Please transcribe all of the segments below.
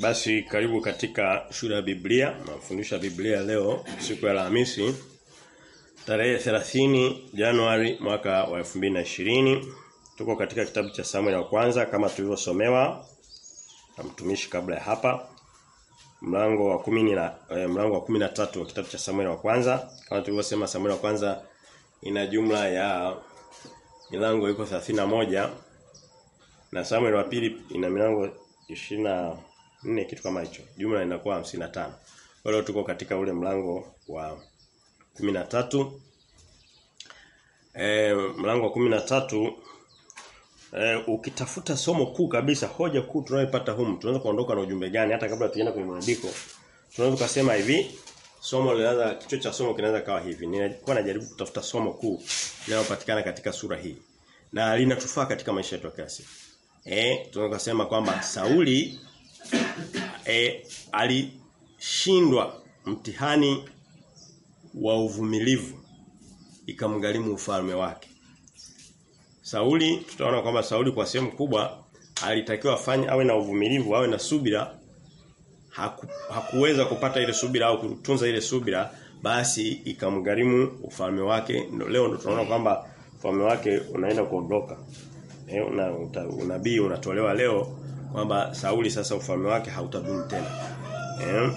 Basi karibu katika shule ya Biblia. Nafundisha Biblia leo siku ya Alhamisi tarehe 30 Januari mwaka wa 2020. Tuko katika kitabu cha Samuel wa kwanza kama tulivyosomewa na mtumishi kabla ya hapa. Mlango wa 10 na eh, mlango wa 13 wa kitabu cha Samuel wa kwanza. Kama tulivyosema Samuel wa kwanza ina jumla ya milango iko 31 na Samuel wa pili ina milango 20 nne kitu kama hicho. Jumla inakuwa 55. Kwa hiyo tuko katika ule mlango wa 13. Eh mlango wa 13 eh ukitafuta somo kuu kabisa, hoja kuu tunayopata humu, tunaweza kuondoka na ujumbe gani hata kabla tujaenda kwenye maandiko. Tunaweza kusema hivi, somo linaanza kichwa cha somo kinaweza kawa hivi. Nilikuwa najaribu kutafuta somo kuu linalopatikana katika sura hii. Na linatufaa katika maisha yetu ya kila siku. Eh tunaweza kusema kwamba Sauli e, alishindwa mtihani wa uvumilivu ikamgharimu ufalme wake. Sauli tutaona kwamba Sauli kwa sehemu kubwa alitakiwa afanye awe na uvumilivu awe na subira. Haku, hakuweza kupata ile subira au kutunza ile subira basi ikamgharimu ufalme wake. Leo ndo tunaona kwamba ufalme wake unaenda kuondoka. Eh una, unabii unatolewa leo kwamba Sauli sasa ufalme wake hautadumu tena. Eh?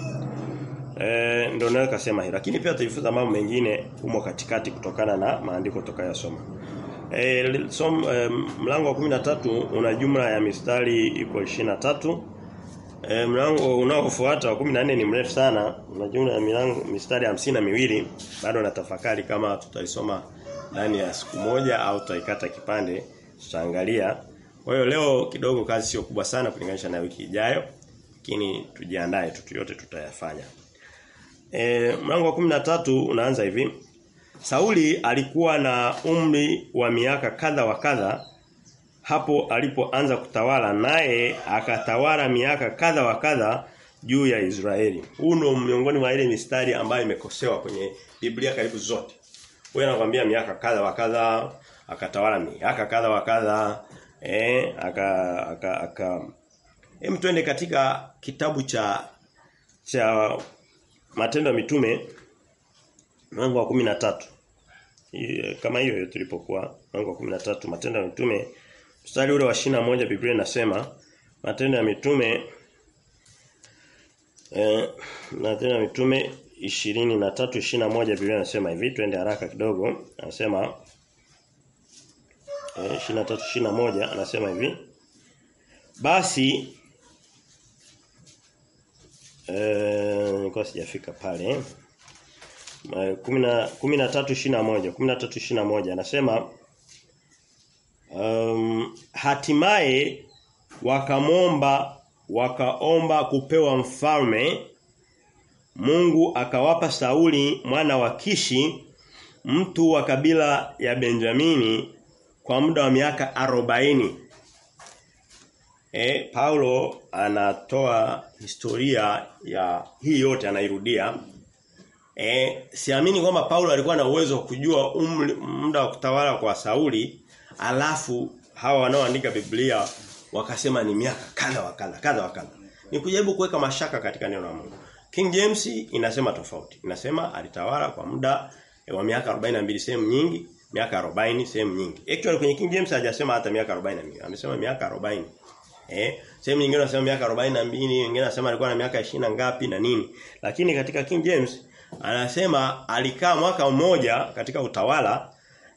Eh ndio naye kasema hilo. Lakini pia tutajifunza mambo mengine humo katikati kutokana na maandiko tutakayosoma. Eh som eh, mlango wa 13 una jumla ya mistari iko 23. Eh mlango unaofuata wa 14 ni mrefu sana, una jumla ya milango mistari hamsini na miwili. Bado natafakari kama tutaisoma ndani ya siku moja au tutaikata kipande tutaangalia kwa hiyo leo kidogo kazi sio kubwa sana kulinganisha na wiki ijayo, lakini tujiandae tu yote tutayafanya. E, mlango wa 13 unaanza hivi. Sauli alikuwa na umri wa miaka kadha wa kadha hapo alipoanza kutawala naye akatawala miaka kadha wa kadha juu ya Israeli. Huu ndio miongoni mwa ile mistari ambayo imekosewa kwenye Biblia karibu zote. Wewe anakuambia miaka kadha wa kadha akatawala miaka kadha wa kadha eh aka aka aka hem twende katika kitabu cha cha matendo ya mitume mlango wa 13 kama hiyo hiyo tulipokuwa mlango wa 13 matendo ya mitume mstari ule wa moja Biblia inasema matendo ya mitume eh matendo ya mitume 23 21 Biblia inasema hivi twende haraka kidogo anasema eh 23 21 anasema hivi. Basi eh sijafika pale. 10 13 21 13 21 anasema um, hatimaye wakamomba wakaomba kupewa mfalme. Mungu akawapa Sauli mwana wa Kishi mtu wa kabila ya Benjamini kwa muda wa miaka arobaini Eh Paulo anatoa historia ya hii yote anairudia. Eh siamini kwamba Paulo alikuwa na uwezo wa kujua umri, muda wa kutawala kwa Sauli alafu hawa wanaoandika Biblia wakasema ni miaka kadha wa kadha kadha wa. Ni kujaribu kuweka mashaka katika neno la Mungu. King James inasema tofauti. Inasema alitawala kwa muda wa miaka 42 sehemu nyingi, miaka 40 sehemu nyingi. Actually kwenye King James hajasema hata miaka 40 Amesema miaka 40. Eh, sehemu nyingine anasema miaka 42, nyingine anasema alikuwa na miaka 20 ngapi na nini. Lakini katika King James anasema alikaa mwaka mmoja katika utawala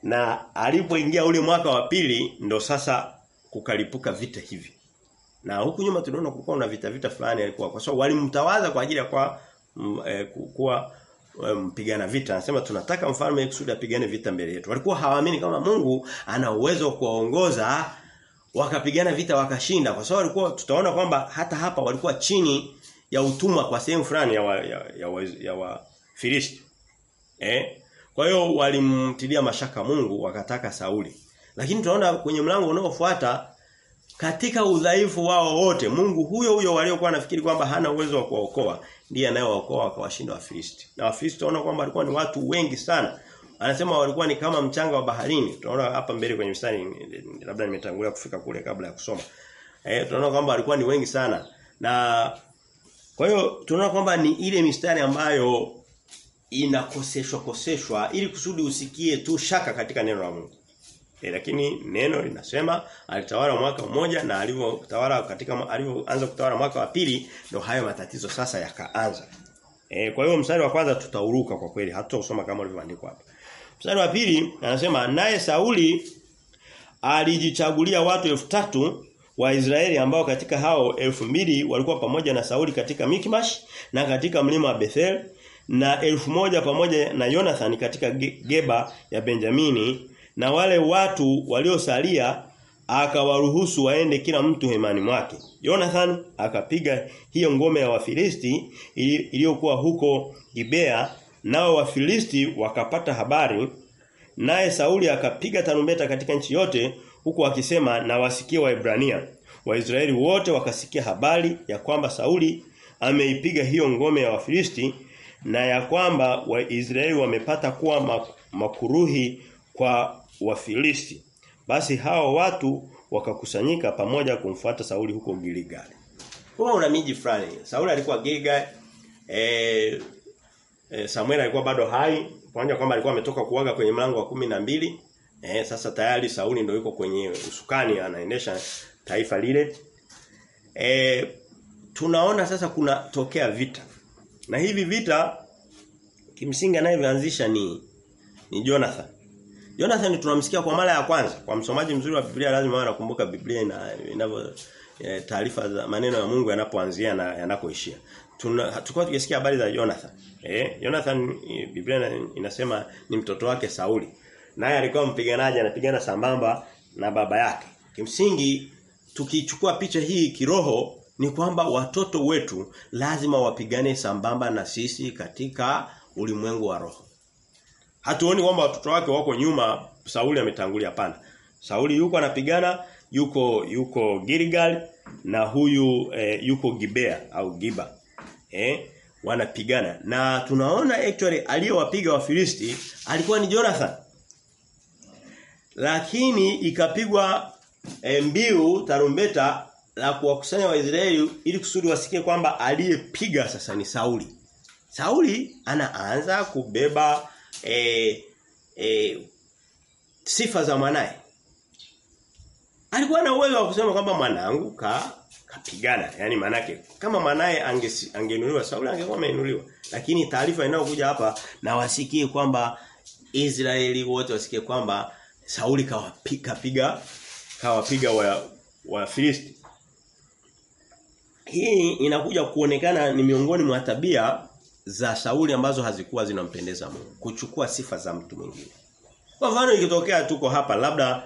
na alipoingia ule mwaka wa pili ndo sasa kukalipuka vita hivi. Na huku nyuma tunaona kulikuwa na vita vita fulani alikuwa kwa sababu walimtawaza kwa ajili ya kwa m, e, kuwa mpigana vita. Anasema tunataka mfalme kusudi apigane vita mbele yetu. Walikuwa hawaamini kama Mungu ana uwezo wa kuwaongoza wakapigana vita wakashinda kwa sababu walikuwa tutaona kwamba hata hapa walikuwa chini ya utumwa kwa sehemu fulani ya wa, ya, ya, wa, ya wa Filisti. Eh? Kwa hiyo walimtilia mashaka Mungu wakataka Sauli. Lakini tunaona kwenye mlango unaofuata katika udhaifu wao wote Mungu huyo huyo waliokuwa nafikiri kwamba hana uwezo wa kuwaokoa ndiye anayewaokoa akawashinda Wafilisti. Na Wafilisti tunaona kwamba walikuwa ni watu wengi sana. Anasema walikuwa ni kama mchanga wa baharini. Tunaona hapa mbele kwenye mstari labda nimetangulia kufika kule kabla ya kusoma. Eh tunaona kwamba walikuwa ni wengi sana. Na Kwa hiyo tunaona kwamba ni ile mistari ambayo inakoseshwa koseshwa ili kusudi usikie tu shaka katika neno la Mungu. E, lakini neno linasema alitawala mwaka mmoja na alivyotawala katika alivyoanza kutawala mwaka wa pili ndio hayo matatizo sasa yakaanza. E, kwa hiyo mstari wa kwanza tutauruka kwa kweli hatutausoma kama ulivyoandikwa hapa. Mstari wa pili anasema naye Sauli alijichagulia watu elfu tatu wa Israeli ambao katika hao elfu mbili walikuwa pamoja na Sauli katika Mikmash na katika mlima wa Bethel na elfu moja pamoja na Jonathan katika Geba ya Benjamini na wale watu waliosalia akawaruhusu waende kila mtu hemani mwake. Jonathan akapiga hiyo ngome ya Wafilisti iliyokuwa huko Gibea nao Wafilisti wakapata habari naye Sauli akapiga tarumbeta katika nchi yote huku akisema na wasikie Waebrania. Waisraeli wote wakasikia habari ya kwamba Sauli ameipiga hiyo ngome ya Wafilisti na ya kwamba Waisraeli wamepata kuwa makuruhi kwa Wafilisti. Basi hao watu wakakusanyika pamoja kumfuata Sauli huko Gilgal. Kwa una miji fulani. Sauli alikuwa Gilgal. Eh e, Samuel alikuwa bado hai, Kwanza kwamba alikuwa ametoka kuaga kwenye mlango wa kumi na mbili Eh sasa tayari Sauli ndio yuko kwenye usukani anaendesha taifa lile. Eh tunaona sasa kuna tokea vita. Na hivi vita kimsingi anayeanzisha ni ni Jonathan. Jonathan tunamsikia kwa mara ya kwanza. Kwa msomaji mzuri wa Biblia lazima anakumbuka Biblia ina inavyo e, taarifa za maneno ya Mungu yanapoanzia na yanakoishia. Tuna tukisikia habari za Jonathan. Eh, Jonathan Biblia inasema ni mtoto wake Sauli. Naye alikuwa mpiganaji anapigana sambamba na baba yake. Kimsingi tukichukua picha hii kiroho ni kwamba watoto wetu lazima wapigane sambamba na sisi katika ulimwengu wa roho. Hatuoni kwamba watoto wake wako nyuma Sauli ametangulia hapana. Sauli yuko anapigana yuko yuko Gilgal na huyu e, yuko Gibea au Giba. Eh wanapigana na tunaona actually aliyowapiga Wafilisti alikuwa ni Jonathan. Lakini ikapigwa e, mbiu tarumbeta la kuwakusanya Waisraeli ili kusudi wasikie kwamba aliyepiga sasa ni Sauli. Sauli anaanza kubeba e, e, sifa za mwanae. Alikuwa na uwezo wa kusema kwamba mwanangu ka kapigana. yani manake kama mwanae angeinuliwa Sauli angekuwa ameinuliwa. Lakini taarifa inayokuja hapa na wasikie kwamba Israeli wote wasikie kwamba Sauli kawapiga piga kawapiga wa wa Filisti. Hii inakuja kuonekana ni miongoni mwa tabia za Sauli ambazo hazikuwa zinampendeza Mungu. Kuchukua sifa za mtu mwingine. Kwa mfano ikitokea tuko hapa labda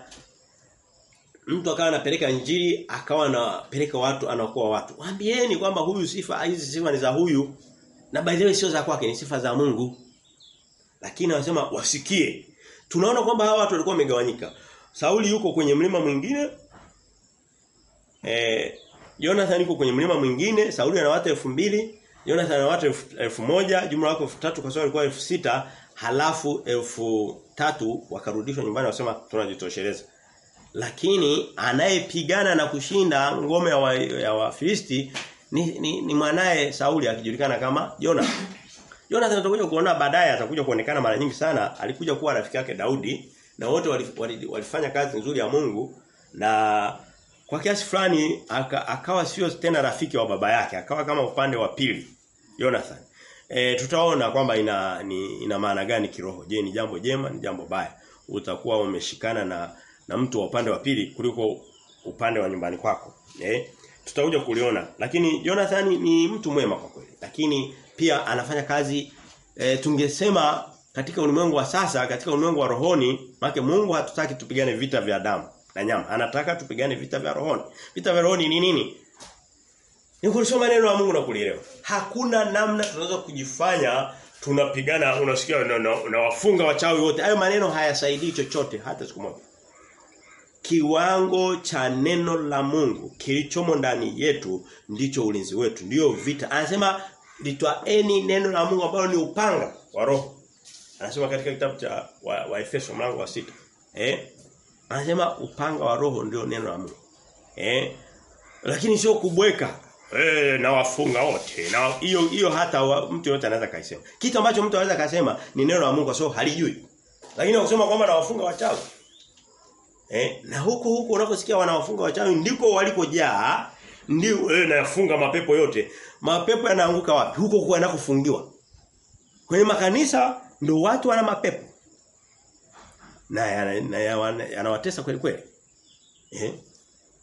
mtu akawa anapeleka injili akawa anapeleka watu anakuwa watu. Waambieni kwamba huyu sifa hizi sifa ni za huyu na by the way sio za kwake ni sifa za Mungu. Lakini anasema wasikie. Tunaona kwamba hawa watu walikuwa wamegawanyika. Sauli yuko kwenye mlima mwingine. Eh Jonathan yuko kwenye mlima mwingine, Sauli ana watu elfu mbili Jonathan ana watu elfu elfu moja jumla wako elfu tatu kwa sababu alikuwa elfu sita halafu elfu tatu wakarudishwa nyumbani wasema tunajitosheleza. Lakini anayepigana na kushinda ngome ya wa, ya Wafilisti ni, ni, ni mwanae Sauli akijulikana kama Jonathan. Jonathan atakuja kuona baadaye atakuja kuonekana mara nyingi sana alikuja kuwa rafiki yake Daudi na wote walifanya wali, wali kazi nzuri ya Mungu na kwa kiasi fulani akawa sio tena rafiki wa baba yake akawa kama upande wa pili Jonathan. E, tutaona kwamba ina ni, ina maana gani kiroho. Je, ni jambo jema, ni jambo baya. Utakuwa umeshikana na na mtu wa upande wa pili kuliko upande wa nyumbani kwako. Eh? Tutakuja kuliona. Lakini Jonathan ni mtu mwema kwa kweli. Lakini pia anafanya kazi e, tungesema katika ulimwengu wa sasa, katika ulimwengu wa rohoni, maana Mungu hatutaki tupigane vita vya damu na nyama. Anataka tupigane vita vya rohoni. Vita vya rohoni ni nini? Ni kulisoma neno la Mungu na kulielewa. Hakuna namna tunaweza kujifanya tunapigana unasikia na, na, na wafunga wachawi wote. Hayo maneno hayasaidii chochote hata siku moja. Kiwango cha neno la Mungu kilichomo ndani yetu ndicho ulinzi wetu. Ndiyo vita. Anasema litwaeni neno la Mungu ambalo ni upanga wa roho. Anasema katika kitabu cha wa, wa Efeso mlango wa sita Eh? Anasema upanga wa roho ndio neno la Mungu. Eh? Lakini sio kubweka. Eh na wafunga wote. Na hiyo hiyo hata wa, mtu yote anaweza kaisema. Kitu ambacho mtu anaweza kasema ni neno la Mungu kwa sababu halijui. Lakini kusema kwamba na wafunga wachawi. Eh na huko huko unaposikia wanawafunga wachawi ndiko walikojaa ndio eh nayafunga mapepo yote. Mapepo yanaanguka wapi? Huko huko yanakofungiwa. Kwenye makanisa ndio watu wana mapepo. Na yanawatesa ya, ya, ya, kweli kweli. Eh?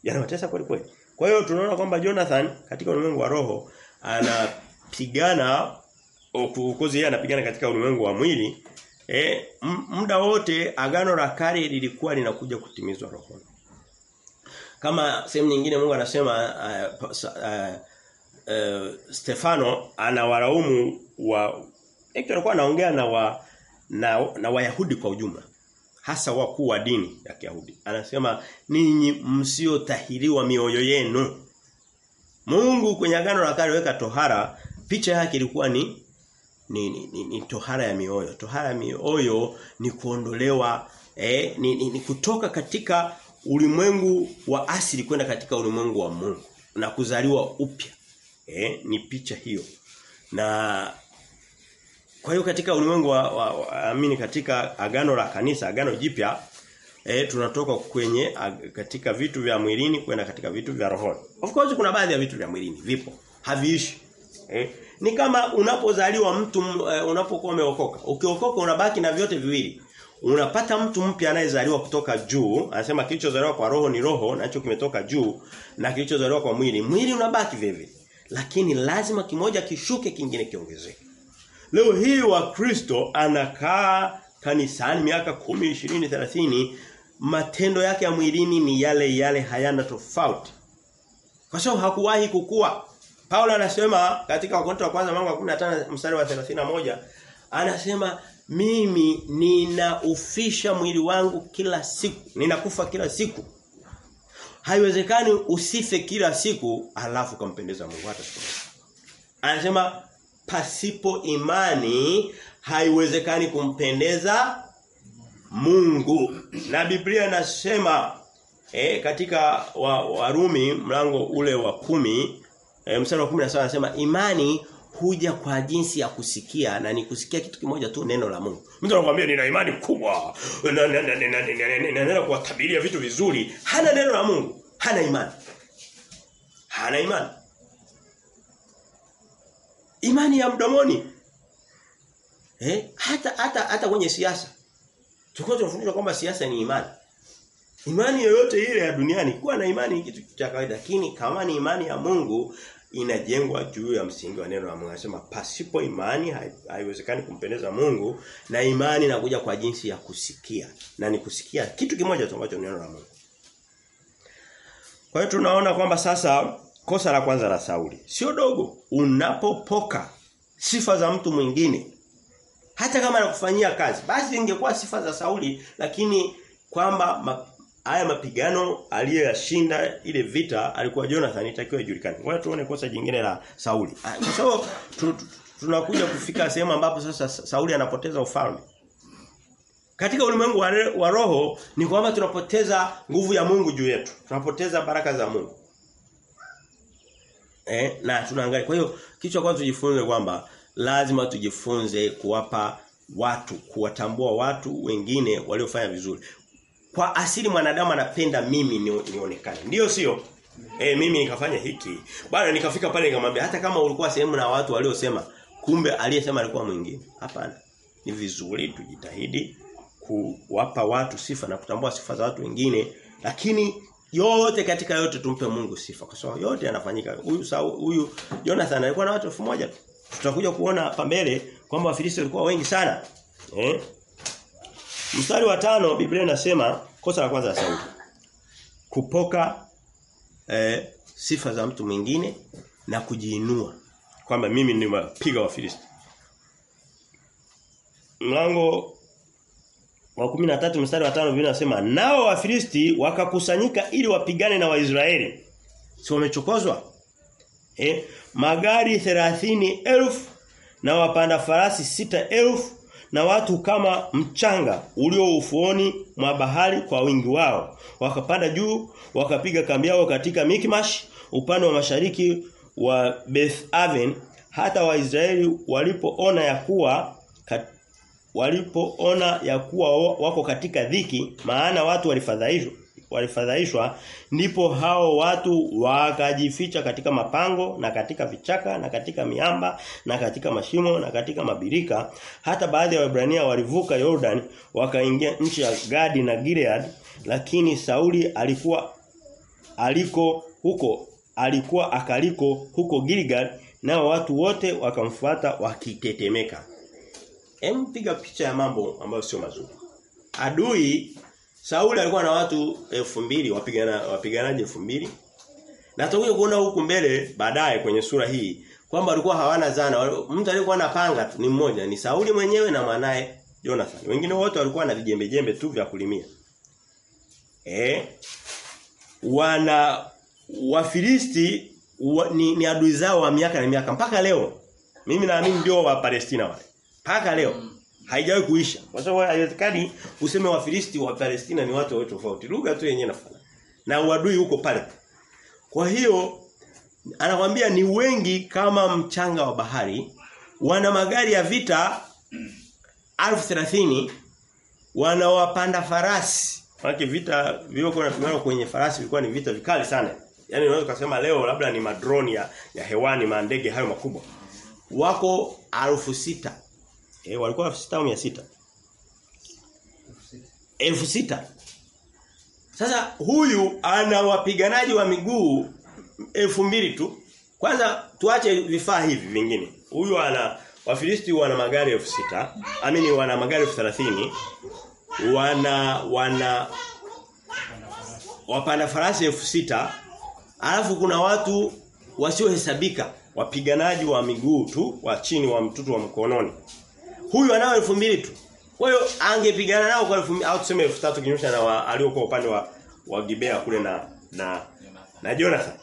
Yanawatesa kweli kweli. Kwa hiyo tunaona kwamba Jonathan katika ulimwengu wa roho anapigana ukuzi yeye anapigana katika ulimwengu wa mwili eh muda wote agano la kale lilikuwa linakuja kutimizwa rohoni. Kama sehemu nyingine Mungu anasema uh, uh, uh, Stefano anawalaumu wa alikuwa anaongea na wa na, na Wayahudi kwa ujumla hasa wakuu wa dini ya Kiyahudi. Anasema ninyi msiotahiriwa mioyo yenu. Mungu kwenye agano la kale weka tohara, picha yake ilikuwa ni ni, ni, ni, ni tohara ya mioyo. Tohara ya mioyo ni kuondolewa eh, ni, ni, ni kutoka katika ulimwengu wa asili kwenda katika ulimwengu wa Mungu na kuzaliwa upya. Eh, ni picha hiyo. Na kwa hiyo katika ulimwengu wa, wa, wa amini katika agano la kanisa, agano jipya eh tunatoka kwenye ag, katika vitu vya mwilini kwenda katika vitu vya rohoni. Of course kuna baadhi ya vitu vya mwilini vipo, haviishi. Eh ni kama unapozaliwa mtu uh, unapokuwa umeokoka. Ukiokoka unabaki na vyote viwili. Unapata mtu mpya anayezaliwa kutoka juu, anasema kilichozaliwa kwa roho ni roho, nacho kimetoka juu na kilichozaliwa kwa mwili, mwili unabaki vile Lakini lazima kimoja kishuke kingine kiongezeke. Leo hii wa Kristo anakaa kanisani miaka kumi, ishirini, thelathini matendo yake ya mwilini ni yale yale hayana tofauti. Kwa sababu hakuwahi kukua. Paulo anasema katika Wakorintho wa kwanza mlango wa 15 mstari wa 31 anasema mimi ninaufisha mwili wangu kila siku. Ninakufa kila siku. Haiwezekani usife kila siku alafu kampendeza Mungu hata siku. Anasema pasipo imani haiwezekani kumpendeza Mungu. Na Biblia inasema eh, katika Warumi wa mlango ule wa kumi eh, mstari wa 17 anasema imani huja kwa jinsi ya kusikia na ni kusikia kitu kimoja tu neno la Mungu. Mtu anakuambia nina imani kubwa. Ninaenda kuwatabiria vitu vizuri. Hana neno la Mungu. Hana imani. Hana imani. Imani ya mdomoni. Eh? Hata hata hata kwenye siasa. Tulikuwa tunafundishwa kwamba siasa ni imani. Imani yoyote ile ya duniani kuwa na imani kitu cha kawaida lakini kama ni imani ya Mungu inajengwa juu ya msingi wa neno la Mungu. Anasema pasipo imani haiwezekani kumpendeza Mungu na imani inakuja kwa jinsi ya kusikia. Na ni kusikia kitu kimoja tu ambacho neno la Mungu. Kwa hiyo tunaona kwamba sasa kosa la kwanza la Sauli sio dogo unapopoka sifa za mtu mwingine hata kama anakufanyia kazi basi ingekuwa sifa za Sauli lakini kwamba ma, haya mapigano aliyoyashinda ile vita alikuwa Jonathan itakiwa ijulikane. Ngoja tuone kosa jingine la Sauli. Kwa sababu tunakuja kufika sehemu ambapo sasa Sauli anapoteza ufalme. Katika ulimwengu wa roho ni kwamba tunapoteza nguvu ya Mungu juu yetu. Tunapoteza baraka za Mungu. Eh, na tunaangalia. Kwa hiyo kichwa kwanza tujifunze kwamba lazima tujifunze kuwapa watu, kuwatambua watu wengine waliofanya vizuri kwa asili mwanadamu anapenda mimi nionekane. Ndiyo sio? Eh mimi nikafanya hiki. Bwana nikafika pale nikamwambia hata kama ulikuwa sehemu na watu waliosema kumbe aliyesema alikuwa mwingine. Hapana. Ni vizuri tujitahidi kuwapa watu sifa na kutambua sifa za watu wengine lakini yote katika yote tumpe Mungu sifa kwa sababu yote yanafanyika. Huyu huyu Jonathan alikuwa na watu elfu moja. Tutakuja kuona hapa mbele kwamba Wafilisti walikuwa wengi sana. Eh? Mstari wa tano Biblia inasema kosa la kwanza la Sauli. Kupoka eh, sifa za mtu mwingine na kujiinua kwamba mimi ni nimepiga Wafilisti. Mlango wa 13 mstari wa 5 Biblia inasema nao Wafilisti wakakusanyika ili wapigane na Waisraeli. Si wamechokozwa? Eh, magari elfu na wapanda farasi sita elfu na watu kama mchanga ulio ufuoni mwa bahari kwa wingi wao wakapanda juu wakapiga kambi yao katika Mikmash upande wa mashariki wa Beth Aven hata Waisraeli walipoona ya kuwa walipoona ya kuwa wako katika dhiki maana watu walifadhaishwa walifadhaishwa ndipo hao watu wakajificha katika mapango na katika vichaka na katika miamba na katika mashimo na katika mabirika. Hata baadhi ya Waebrania walivuka Jordan wakaingia nchi ya Gadi na Gilead lakini Sauli alikuwa aliko huko alikuwa akaliko huko Gilgal nao watu wote wakamfuata wakitetemeka Hem piga picha ya mambo ambayo sio mazuri. Adui Sauli alikuwa na watu elfu mbili wapigana wapiganaji elfu mbili Na tutakuja kuona huku mbele baadaye kwenye sura hii kwamba walikuwa hawana zana. Mtu aliyekuwa na panga ni mmoja, ni Sauli mwenyewe na mwanae Jonathan. Wengine wote walikuwa na vijembe jembe tu vya kulimia. Eh? Wana Wafilisti wa, ni, ni adui zao wa miaka na miaka mpaka leo. Mimi naamini ndio wa Palestina wale. Mpaka leo haijawahi kuisha. Kwa sababu haiwezekani useme Wafilisti wa Palestina ni watu wa tofauti. Lugha tu yenyewe nafana. Na uadui huko pale. Kwa hiyo anakwambia ni wengi kama mchanga wa bahari, wana magari ya vita 1030 wana wanawapanda farasi. Maana vita vilivyokuwa vinapigana kwenye farasi vilikuwa ni vita vikali sana. Yaani unaweza kusema leo labda ni madroni ya, ya hewani maandege hayo makubwa. Wako alfu sita Eh walikuwa 6000 au 600. 6000. Sasa huyu ana wapiganaji wa miguu elfu mbili tu. Kwanza tuache vifaa hivi vingine. Huyu ana Wafilisti wana magari elfu sita amini wana magari elfu thelathini wana wana wapanda farasi elfu sita alafu kuna watu wasiohesabika wapiganaji wa miguu tu wa chini wa mtutu wa mkononi huyu anao elfu mbili tu kwa hiyo angepigana nao kwa 2000 au tuseme elfu tatu kinyosha na aliokuwa upande wa wa Gibea kule na na na Jonathan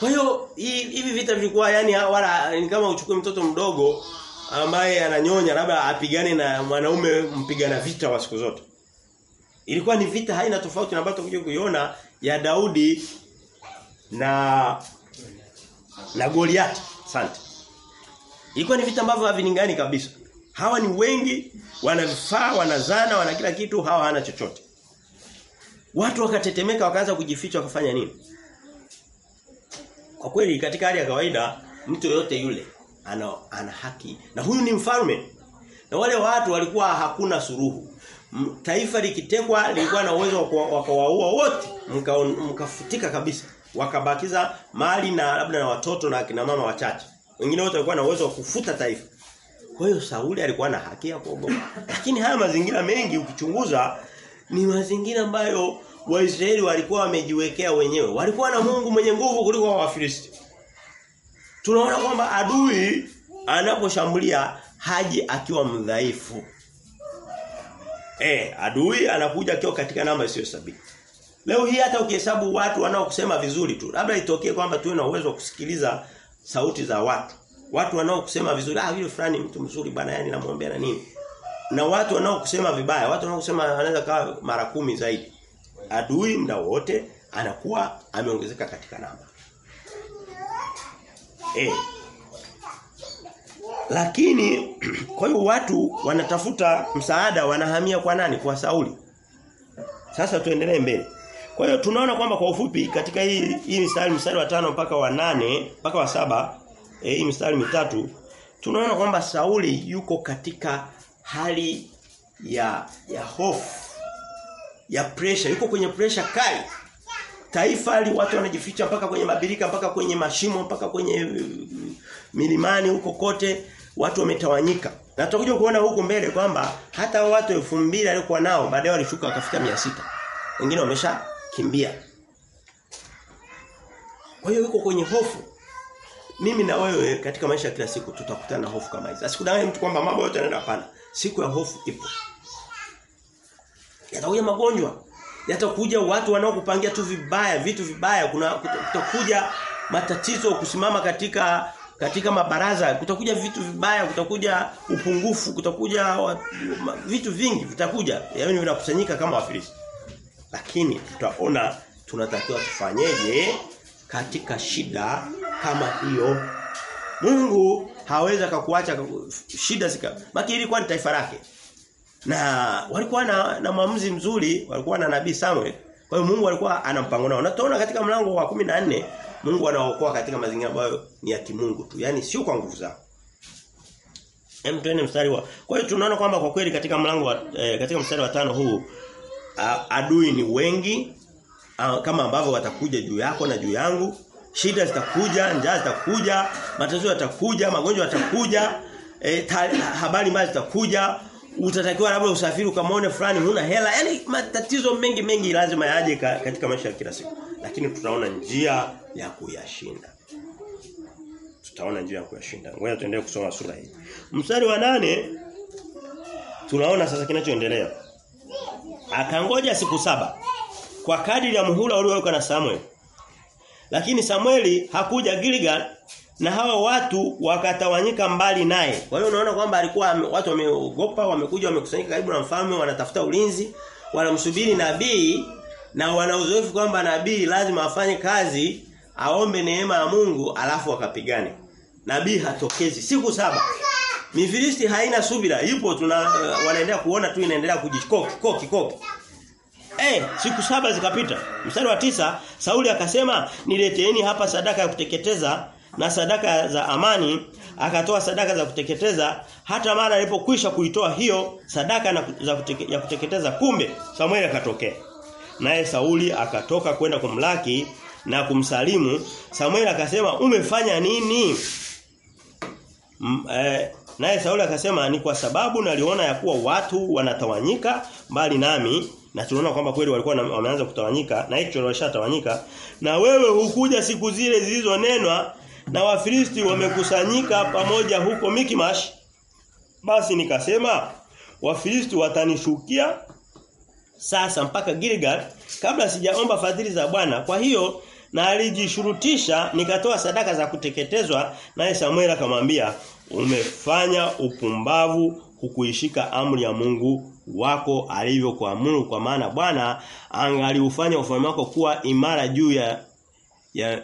kwa hiyo hivi vita vilikuwa yani wala ni kama uchukue mtoto mdogo ambaye ananyonya labda apigane na mwanaume mpigana vita wa siku zote. Ilikuwa ni vita haina tofauti na ambayo tutakuja kuiona ya Daudi na na Goliath. Asante. Ilikuwa ni vita ambavyo havilingani kabisa. Hawa ni wengi, wana vifaa, wana zana, wana kila kitu, hawa hana chochote. Watu wakatetemeka wakaanza kujificha wakafanya nini? Kwa kweli katika hali ya kawaida mtu yote yule ana ana haki na huyu ni mfalme. Na wale watu walikuwa hakuna suruhu. Taifa likitekwa lilikuwa na uwezo wa kuwaua wote mkafutika mka kabisa. Wakabakiza mali na labda na watoto na akina mama wachache. Wengine wote walikuwa na uwezo wa kufuta taifa. Kwa hiyo Sauli alikuwa na haki ya kuogopa. Lakini haya mazingira mengi ukichunguza ni mazingira ambayo Waisraeli walikuwa wamejiwekea wenyewe. Walikuwa na Mungu mwenye nguvu kuliko Wafilisti. Tunaona kwamba adui anaposhambulia haji akiwa mdhaifu. Eh, adui anakuja akiwa katika namba isiyo sabiki. Leo hii hata ukihesabu watu wanaokusema vizuri tu, labda itokee kwamba tuwe na uwezo wa kusikiliza sauti za watu. Watu wanaokusema vizuri, ah yule fulani mtu mzuri bwana yani namwombea na nini. Na watu wanaokusema vibaya, watu wanaokusema anaweza kawa mara kumi zaidi. Adui mda wote anakuwa ameongezeka katika namba. Eh. Lakini kwa hiyo watu wanatafuta msaada wanahamia kwa nani? Kwa Sauli. Sasa tuendelee mbele. Kwa hiyo tunaona kwamba kwa ufupi katika hii hii mstari mstari wa tano mpaka wa nane mpaka wa saba eh, hii mstari mitatu tunaona kwamba Sauli yuko katika hali ya ya hofu ya pressure. Yuko kwenye pressure kali. Taifa li watu wanajificha mpaka kwenye mabirika mpaka kwenye mashimo mpaka kwenye milimani huko kote. Watu wametawanyika. Na tutakuja kuona huko mbele kwamba hata watu elfu mbili alikuwa nao baadaye walishuka wakafika 600 wengine wameshakimbia. Kwa hiyo yuko kwenye hofu mimi na wewe katika maisha ya kila siku tutakutana na hofu kama hizi. Asikudanganye mtu kwamba mambo yote yanaenda hapana. Siku ya hofu ipo. Yatakuja magonjwa. Yatakuja watu wanaokupangia tu vibaya vitu vibaya. Kuna kutakuja matatizo kusimama katika katika mabaraza. Kutakuja vitu vibaya kutakuja upungufu kutakuja vitu vingi vitakuja. Yaani vinakusanyika kama wafilisi. lakini tutaona tunatakiwa tufanyeje katika shida kama hiyo. Mungu hawezi akakuacha shida zika. Maki ilikuwa ni taifa lake. Na walikuwa na, na maamuzi mzuri, walikuwa na nabii Samuel. Kwa hiyo Mungu alikuwa ana mpango nao. Na tunaona katika mlango wa 14 Mungu anaokoa katika mazingira ambayo ni ya kimungu tu. Yaani sio kwa nguvu zao. Hem tuende mstari wa. Kwa hiyo tunaona kwamba kwa kweli katika mlango wa eh, katika mstari wa tano huu adui ni wengi kama ambavyo watakuja juu yako na juu yangu. Shida zitakuja, njaa zitakuja, matatizo yatakuja, magonjwa yatakuja, e, habari mbaya zitakuja. Utatakiwa labda usafiri ukamwone fulani huna hela. Yaani matatizo mengi mengi lazima yaje ka, katika maisha ya kila siku. Lakini tutaona njia ya kuyashinda tutaona njia ya kuyashinda. Ngoja tuendelee kusoma sura hii. Mstari wa nane tunaona sasa kinachoendelea. Akangoja siku saba kwa kadiri ya muhula uliowekwa na Samuel. Lakini Samueli hakuja Gilgal na hawa watu wakatawanyika mbali naye. Kwa hiyo unaona kwamba alikuwa watu wameogopa, wamekuja wamekusanyika karibu na mfalme, wanatafuta ulinzi, wanamsubiri nabii na wana uzoefu kwamba nabii lazima afanye kazi aombe neema ya Mungu alafu wakapigane. Nabii hatokezi siku saba. Mifilisti haina subira, ipo tuna uh, wanaendelea kuona tu inaendelea kujikoki koki koki. Eh, siku saba zikapita. Mstari wa tisa Sauli akasema nileteeni hapa sadaka ya kuteketeza na sadaka za amani. Akatoa sadaka za kuteketeza hata mara alipokwisha kuitoa hiyo sadaka na, za kuteke, ya kuteketeza kumbe Samuel akatokea. Naye Sauli akatoka kwenda kumlaki na kumsalimu. Samuel akasema umefanya nini? Eh, naye Sauli akasema ni kwa sababu naliona ya kuwa watu wanatawanyika mbali nami na tunaona kwamba kweli walikuwa wameanza kutawanyika na hicho walishatawanyika. Na wewe hukuja siku zile zilizonenwa na Wafilisti wamekusanyika pamoja huko Mikimash. Basi nikasema Wafilisti watanishukia sasa mpaka Gilgal kabla sijaomba fadhili za Bwana. Kwa hiyo na alijishurutisha nikatoa sadaka za kuteketezwa naye Samuel akamwambia umefanya upumbavu hukuishika amri ya Mungu wako alivyokuamuru kwa maana Bwana angaliufanya ufalme wako kuwa imara juu ya ya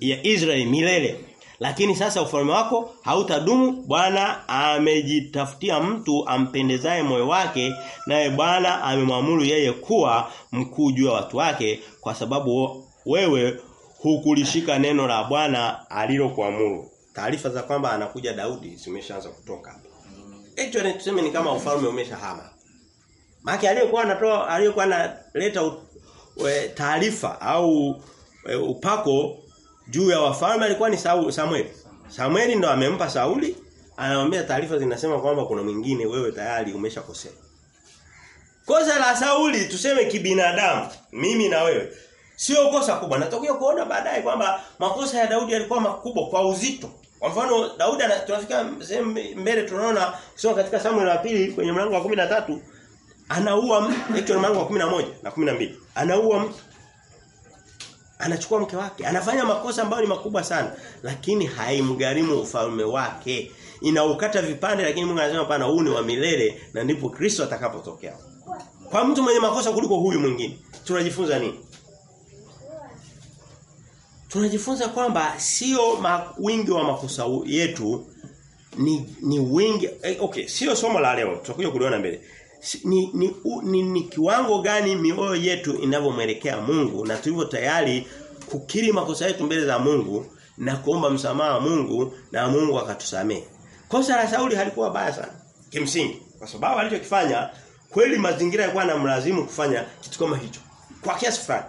ya Israeli milele. Lakini sasa ufalme wako hautadumu. Bwana amejitafutia mtu ampendezaye moyo wake naye Bwana amemwamuru yeye kuwa mkuu juu ya watu wake kwa sababu wewe hukulishika neno la Bwana alilokuamuru. Taarifa za kwamba anakuja Daudi zimeshaanza kutoka actually tuseme ni kama ufalme umeshahama Maana aliyekuwa anatoa aliyekuwa analeta taarifa au e, upako juu ya wafalme alikuwa ni Saul, Samuel. Samuel ndo amempa Sauli, anamwambia taarifa zinasema kwamba kuna mwingine wewe tayari umeshakosea. Kosa la Sauli tuseme kibinadamu, mimi na wewe. Sio kosa kubwa. Natokea kuona baadaye kwamba makosa ya Daudi yalikuwa makubwa kwa uzito. Kwa mfano Daudi tunafika sehemu mbele tunaona kusoma katika Samuel wa pili kwenye mlango wa 13 anaua mtu mlango wa 11 na 12. Anaua mtu. Anachukua mke wake. Anafanya makosa ambayo ni makubwa sana lakini haimgharimu ufalme wake. Inaukata vipande lakini Mungu anasema pana huu ni wa milele na ndipo Kristo atakapotokea. Kwa mtu mwenye makosa kuliko huyu mwingine tunajifunza nini tunajifunza kwamba sio wingi wa makosa yetu ni ni wingi eh, okay sio somo la leo tutakuja kuliona mbele ni, ni, ni, ni kiwango gani mioyo yetu inavyomwelekea Mungu na tulivyo tayari kukiri makosa yetu mbele za Mungu na kuomba msamaha wa Mungu na Mungu akatusamee Kosa la Sauli halikuwa baya sana kimsingi kwa sababu alichokifanya kweli mazingira yalikuwa yanamlazimu kufanya kitu kama hicho kwa kiasi fulani.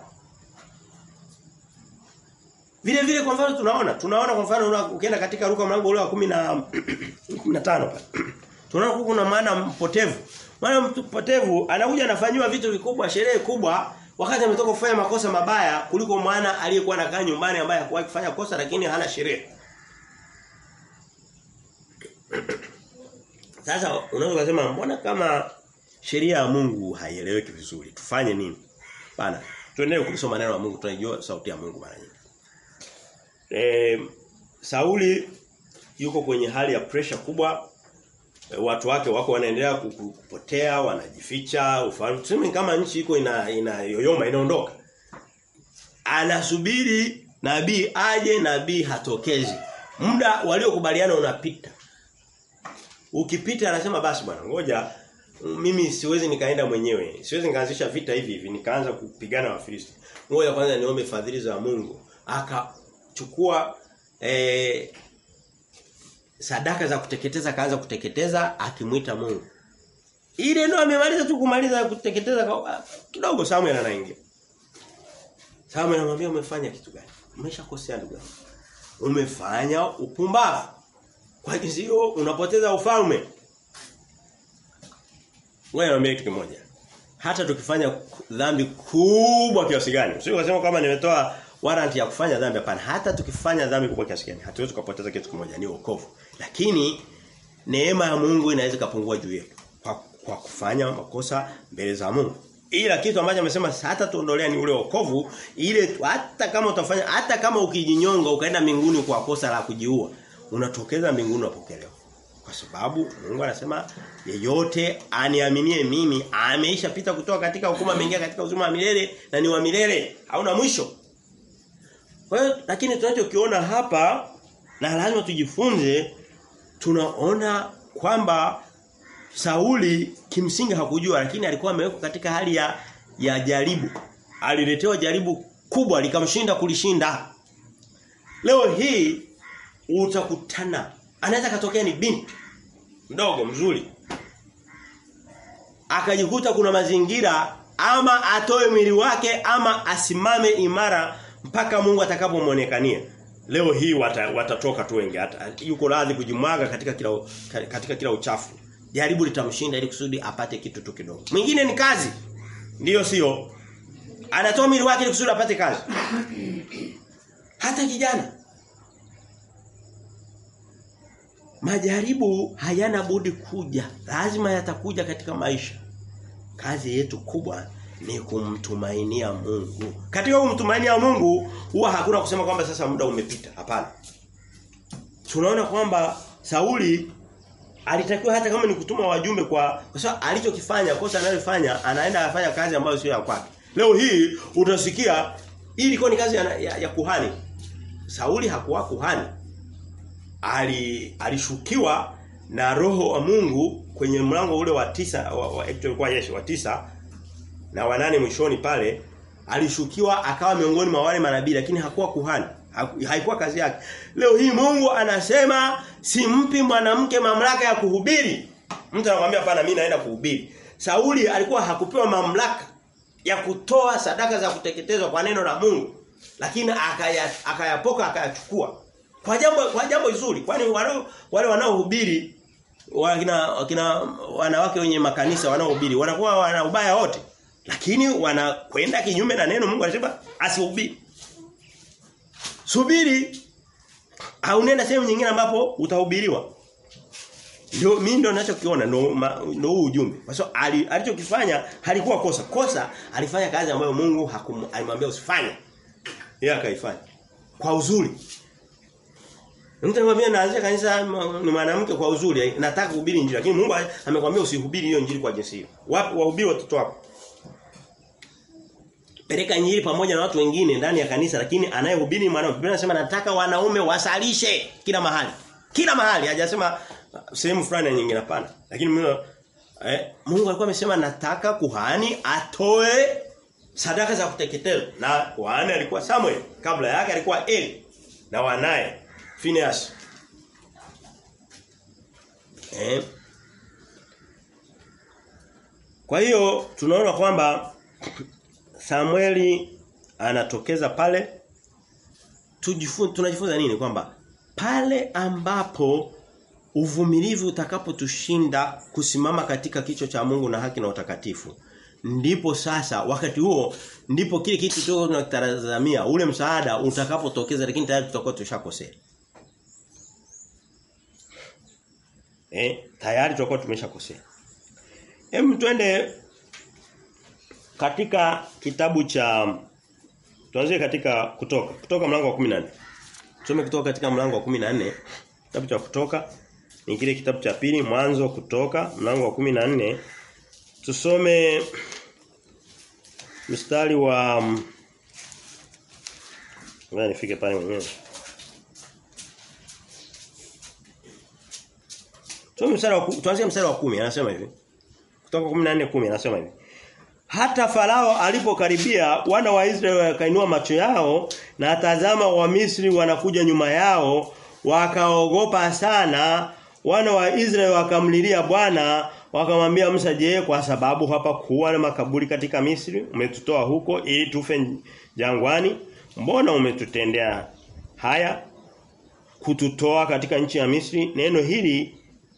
Vile vile kwa mfano tunaona tunaona kwa mfano ukienda katika Luka mlango ule wa 10 na 15 pale. Tunaona kuna maana mpotevu Maana mtu potevu anakuja anafanywa vitu vikubwa, sherehe kubwa wakati ametoka kufanya makosa mabaya kuliko mwana aliyekuwa anakaa nyumbani ambaye hakuwahi kufanya kosa lakini hana sherehe. Sasa unaweza kusema mbona kama sheria ya Mungu haieleweki vizuri? Tufanye nini? Bana, tuendelee kusoma neno la Mungu tunajua sauti ya Mungu mara nyingi. Eh Sauli yuko kwenye hali ya pressure kubwa. E, watu wake wako wanaendelea kupotea, wanajificha, ufalme kama nchi iko ina inayoyoma inaondoka. Anasubiri nabii aje nabii hatokezi. Muda waliokubaliana unapita. Ukipita anasema basi bwana ngoja mimi siwezi nikaenda mwenyewe. Siwezi nikaanzisha vita hivi hivi nikaanza kupigana na Wafilisti. ngoja kwanza niombe fadhili za Mungu akachukua eh, sadaka za kuteketeza kaanza kuteketeza akimwita Mungu. Ile ndio amemaliza tu kumaliza kuteketeza kidogo Samuel anaingia. Samuel anamwambia umefanya kitu gani? Umeshakosea ndugu yangu. Umefanya upumbavu. Kwa jinsi hiyo unapoteza ufalme. Wewe niambie kitu kimoja. Hata tukifanya dhambi kubwa kiasi gani. Sio kusema kama nimetoa warrant ya kufanya dhambi hapana. Hata tukifanya dhambi kubwa kiasi gani hatuwezi kupoteza kitu kimoja ni wokovu. Lakini neema ya Mungu inaweza kupungua juu yetu kwa, kwa kufanya makosa mbele za Mungu. Ila kitu ambacho amesema hata tuondolea ni ule wokovu ile hata kama utafanya hata kama ukijinyonga ukaenda mbinguni kwa kosa la kujiua unatokeza mbinguni unapokelewa. Kwa sababu Mungu anasema yeyote aniaminie mimi ameisha pita kutoka katika hukumu ameingia katika uzima wa milele na ni wa milele hauna mwisho kwa hiyo lakini tunachokiona hapa na lazima tujifunze tunaona kwamba Sauli kimsingi hakujua lakini alikuwa amewekwa katika hali ya ya jaribu. Aliletewa jaribu kubwa likamshinda kulishinda. Leo hii utakutana anaweza katokea ni binti mdogo mzuri. Akajikuta kuna mazingira ama atoe mwili wake ama asimame imara mpaka Mungu atakapomuonekania. Leo hii wata, watatoka tu wengi hata yuko radhi kujimwaga katika kila katika kila uchafu jaribu litamshinda ili kusudi apate kitu tu kidogo. Mwingine ni kazi. Ndiyo sio. Anatoa mwili wake ili kusudi apate kazi. Hata kijana. Majaribu hayana budi kuja. Lazima yatakuja katika maisha. Kazi yetu kubwa ni kumtumainia Mungu. Katika kumtumainia Mungu huwa hakuna kusema kwamba sasa muda umepita. Hapana. Tunaona kwamba Sauli alitakiwa hata kama ni kutuma wajumbe kwa kwa sababu alichokifanya kosa analofanya anaenda afanya kazi ambayo sio ya kwake. Leo hii utasikia hii ilikuwa ni kazi ya, ya, ya kuhani. Sauli hakuwa kuhani. Ali alishukiwa na roho wa Mungu kwenye mlango ule wa tisa wa, wa actually kwa Yesu wa tisa na wanane mwishoni pale alishukiwa akawa miongoni mwa wale manabii lakini hakuwa kuhani haikuwa kazi yake. Leo hii Mungu anasema simpi mwanamke mamlaka ya kuhubiri. Mtu anakuambia hapana mimi naenda kuhubiri. Sauli alikuwa hakupewa mamlaka ya kutoa sadaka za kuteketezwa kwa neno la Mungu. Lakini akaya, akayapoka akayachukua. Kwa jambo kwa jambo zuri kwani wale wale wanaohubiri wakina wakina wanawake wenye makanisa wanaohubiri wanakuwa wana ubaya wote. Lakini wanakwenda kinyume na neno Mungu anasema asihubiri. Subiri au nenda sehemu nyingine ambapo utahubiriwa. Ndio mimi ndo ninachokiona ndo ndo huu ujumbe. Kwa sababu ali, alichokifanya halikuwa kosa. Kosa alifanya kazi ambayo Mungu alimwambia usifanye. Yeye akaifanya. Kwa uzuri. Mtu anamwambia naanzia kanisa ni mwanamke kwa uzuri, nataka kuhubiri injili lakini Mungu amekwambia usihubiri hiyo injili kwa jinsi hiyo. Wapi wahubiri watoto wako? Peleka injili pamoja na watu wengine ndani ya kanisa lakini anayehubiri mwanaume Biblia inasema nataka wanaume wasalishe kila mahali. Kila mahali. Hajasema sehemu fulani nyingine hapana. Lakini mimi eh, Mungu alikuwa amesema nataka kuhani atoe sadaka za kuteketeza. Na kuhani alikuwa Samuel. Kabla yake alikuwa Eli na wanaye Phineas. Eh. Kwa hiyo tunaona kwamba Samueli anatokeza pale. Tujifunza tunajifunza nini? Kwamba pale ambapo uvumilivu utakapotushinda kusimama katika kicho cha Mungu na haki na utakatifu ndipo sasa wakati huo ndipo kile kitu tu tunatazamia ule msaada utakapotokeza lakini tayari tutakuwa tushakosea eh tayari tutakuwa tumeshakosea. Hem twende katika kitabu cha tuanzie katika kutoka kutoka mlango wa 14 tusome kutoka katika mlango wa 14 kitabu cha kutoka ni kile kitabu cha pili mwanzo kutoka mlango wa 14 tusome mstari wa Ngoja nifike pale mwenyewe. Tuanze mstari wa tuanzie mstari wa 10 anasema hivi. Kutoka 14 10 anasema hivi. Hata Farao alipokaribia wana wa Israeli wakainua macho yao na tazama wa Misri wanakuja nyuma yao wakaogopa sana. Wana wa Israeli wakamlilia Bwana wakamwambia Musa je kwa sababu hapa kuwa na makaburi katika Misri? Umetutoa huko ili tufe jangwani? Mbona umetutendea haya kututoa katika nchi ya Misri? Neno hili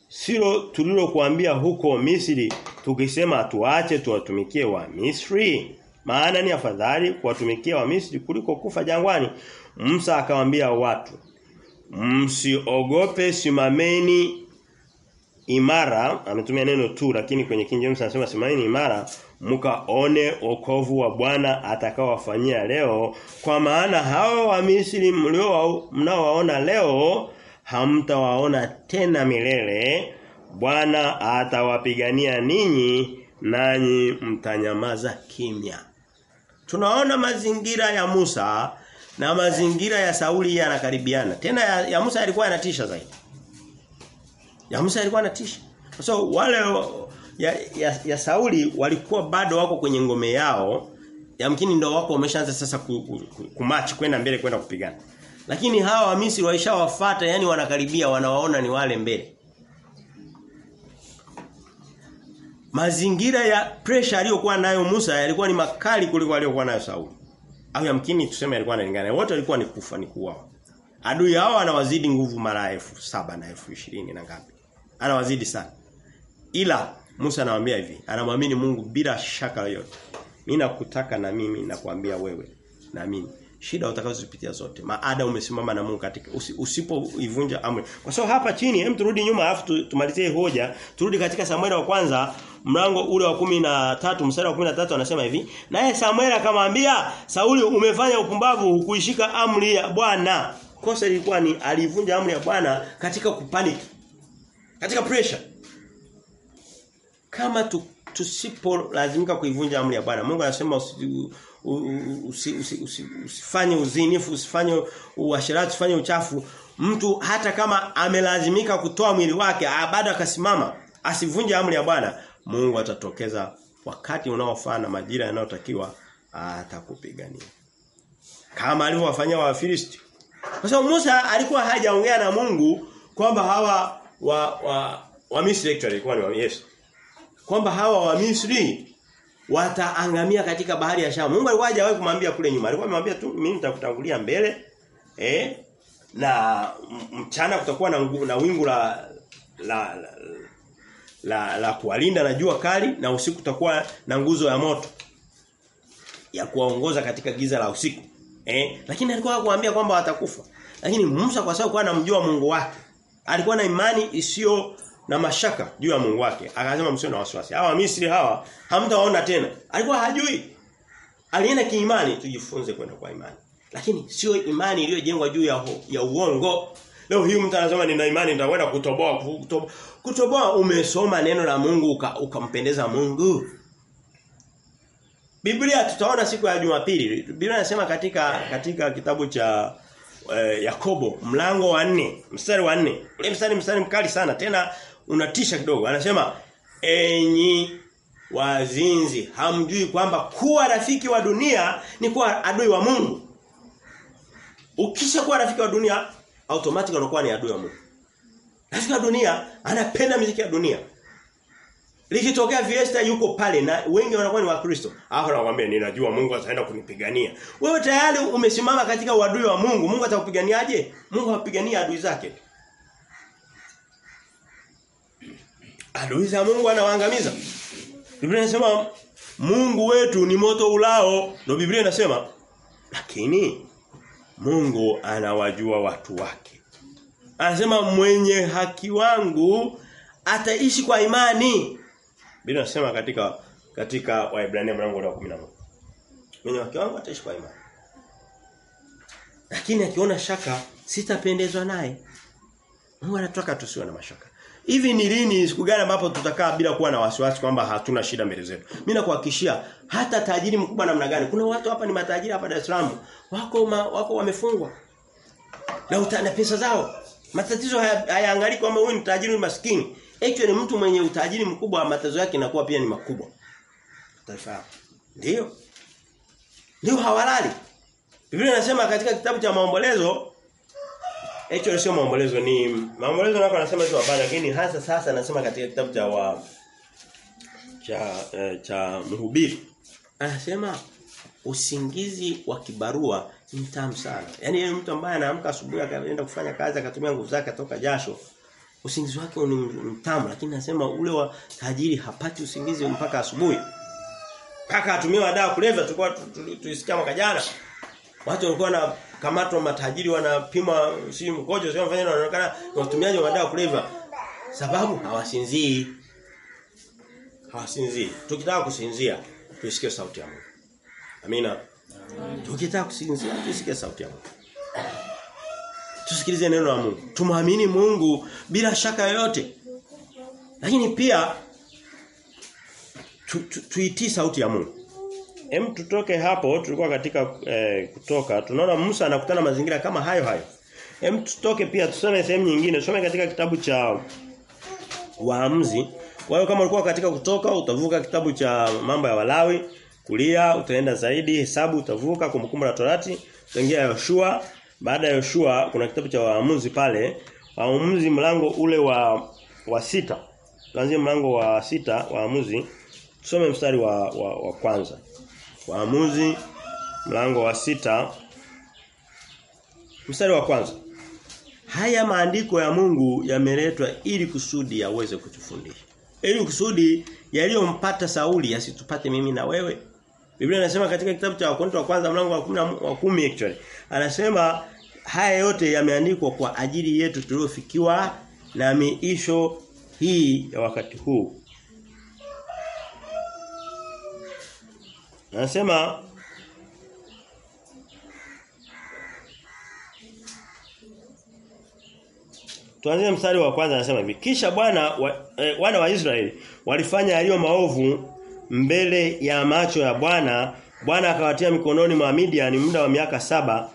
silo tulilokuambia huko Misri tukisema tuache tuwatumikie wa Misri? Maana ni afadhali kuwatumikia wa Misri kuliko kufa jangwani. Musa akamwambia watu msiogope simameni imara. Ametumia neno tu lakini kwenye King James anasema simameni imara mkaone wokovu wa Bwana atakaowafanyia leo. Kwa maana hao wa Misri mlio mnaowaona leo hamtawaona tena milele Bwana atawapigania ninyi nanyi mtanyamaza kimya Tunaona mazingira ya Musa na mazingira ya Sauli yanakaribiana. Tena ya, ya Musa yalikuwa yanatisha zaidi. Ya Musa yalikuwa yanatisha. So wale ya, ya, ya Sauli walikuwa bado wako kwenye ngome yao. Yamkini ndio wako wameshaanza sasa kumachi kwenda mbele kwenda kupigana. Lakini hawa wa Misri waishawafuata yani wanakaribia wanawaona ni wale mbele. Mazingira ya pressure aliyokuwa nayo Musa yalikuwa ni makali kuliko aliyokuwa nayo Sauli. Au yamkini tuseme alikuwa analingana. Wote walikuwa ni kufa ni kuuawa. Adui hao anawazidi nguvu mara elfu saba na elfu ishirini na ngapi. Anawazidi sana. Ila Musa anawaambia hivi, anamwamini Mungu bila shaka yoyote. Mimi nakutaka na mimi nakwambia wewe na mimi. Shida utakazozipitia zote. Maada umesimama na Mungu katika usi, usipoivunja amri. Kwa sababu hapa chini hem turudi nyuma afu tumalizie hoja. Turudi katika Samueli wa kwanza mlango ule wa kumi na tatu mstari wa kumi na tatu anasema hivi naye Samuel akamwambia Sauli umefanya upumbavu kuishika amri ya Bwana kosa lilikuwa ni alivunja amri ya Bwana katika kupanic katika pressure kama tu, tusipo lazimika kuivunja amri ya Bwana Mungu anasema usi, usi, usi, usifanye uzinifu usifanye uasherati usifanye uchafu mtu hata kama amelazimika kutoa mwili wake bado akasimama asivunje amri ya Bwana Mungu atatokeza wakati unaofaa na majira yanayotakiwa atakupigania. Kama alivyowafanyia Wafilisti. Kwa sababu Musa alikuwa hajaongea na Mungu kwamba hawa wa wa, wa Misri actually ilikuwa ni wa Yesu. Kwamba hawa wa Misri wataangamia katika bahari ya Shamu. Mungu alikuwa hajawahi kumwambia kule nyuma. Alikuwa amemwambia tu mimi nitakutangulia mbele. Eh? Na mchana kutakuwa na, na wingu la la, la la la kuwalinda na jua kali na usiku kutakuwa na nguzo ya moto ya kuwaongoza katika giza la usiku. Eh, lakini alikuwa hakuambia kwamba watakufa. Lakini Musa kwa sababu alikuwa anamjua Mungu wake, alikuwa na imani isiyo na mashaka juu ya Mungu wake. Akasema msio na wasiwasi. Hawa Misri hawa hamtawaona tena. Alikuwa hajui. Alienda kiimani tujifunze kwenda kwa imani. Lakini sio imani iliyojengwa juu ya ho, ya uongo. Leo hii mtu anasema nina imani nitakwenda kutoboa kutoboa. Kutoboa umesoma neno la Mungu ukampendeza uka Mungu. Biblia tutaona siku ya Jumapili. Biblia inasema katika katika kitabu cha eh, Yakobo mlango wa nne mstari wa nne Ule mstari mstari mkali sana tena unatisha kidogo. Anasema enyi wazinzi hamjui kwamba kuwa rafiki wa dunia ni kuwa adui wa Mungu. Ukisha kuwa rafiki wa dunia automatic unakuwa ni adui wa Mungu. Rafiki wa dunia anapenda muziki ya dunia. Likitokea fiesta yuko pale na wengi wanakuwa ni wakristo. Hapo nakwambia ninajua Mungu ataenda kunipigania. Wewe tayari umesimama katika uadui wa Mungu. Mungu atakupiganiaje? Mungu hapigania adui zake. Adui za Mungu anawaangamiza. Biblia inasema Mungu wetu ni moto ulao. Ndio Biblia inasema. Lakini Mungu anawajua watu wake. Anasema mwenye haki wangu ataishi kwa imani. Biblia inasema katika katika Waebrania mlango wa 11. Mwenye haki wangu ataishi kwa imani. Lakini akiona shaka sitapendezwa naye. Mungu anataka tusiwe na mashaka. Hivi ni lini siku gani ambapo tutakaa bila kuwa na wasiwasi kwamba hatuna shida mbele zetu? Mimi nakuhakikishia hata tajiri mkubwa namna gani. Kuna watu hapa ni matajiri hapa Dar es Salaam. Wako ma, wako wamefungwa. Na utana pesa zao. Matatizo hayaangalii haya kwamba huyu ni tajiri ni maskini. Actually mtu mwenye utajiri mkubwa matatizo yake inakuwa pia ni makubwa. Taifa. Ndio. Ndio hawalali. Biblia inasema katika kitabu cha maombolezo Hicho sio maombolezo ni maombolezo nako anasema hizo habari lakini hasa sasa anasema katika kitabu cha wa cha eh, cha mhubiri anasema usingizi wa kibarua ni mtamu sana. Yaani yeye mtu ambaye anaamka asubuhi akaenda kufanya kazi akatumia nguvu zake atoka jasho usingizi wake ni mtamu lakini anasema ule wa tajiri hapati usingizi mpaka asubuhi. paka atumie dawa kulevya tulikuwa tulisikia mwaka jana. Watu walikuwa na kamatwa matajiri wanapima si mkojo sio mfanya wanaonekana watumiaji wa madawa kulevya. Sababu hawasinzii. Hawasinzii. Tukitaka kusinzia tusikie sauti ya Mungu. Amina. Tukitaka kusinzia tusikie sauti ya Mungu. Tusikilize neno la Mungu. Tumwamini Mungu bila shaka yoyote. Lakini pia tu, tu, tuitii sauti ya Mungu Hem tutoke hapo tulikuwa katika eh, kutoka tunaona Musa anakutana mazingira kama hayo hayo. Hem tutoke pia tusome sehemu nyingine. Tusome katika kitabu cha Waamuzi. Kwa hiyo kama ulikuwa katika kutoka utavuka kitabu cha mambo ya Walawi, kulia utaenda zaidi, hesabu utavuka kumbukumbu la Torati, utaingia Yoshua. Baada ya Yoshua kuna kitabu cha Waamuzi pale. Waamuzi mlango ule wa wa sita. Tuanzie mlango wa sita Waamuzi. Tusome mstari wa, wa, wa kwanza. Waamuzi mlango wa sita mstari wa kwanza. Haya maandiko ya Mungu yameletwa ili kusudi yaweze kutufundisha. Ili kusudi yaliyompata Sauli yasitupate mimi na wewe. Biblia inasema katika kitabu cha Wakorintho wa kwanza mlango wa 10 wa 10 actually. Anasema haya yote yameandikwa kwa ajili yetu tuliofikiwa na miisho hii ya wakati huu. Anasema Tuanzie mstari wa kwanza anasema hivi. Kisha Bwana wa, eh, wana wa Israeli walifanya yaliyo maovu mbele ya macho ya Bwana. Bwana akawatia mikononi mwa Midian muda wa miaka saba.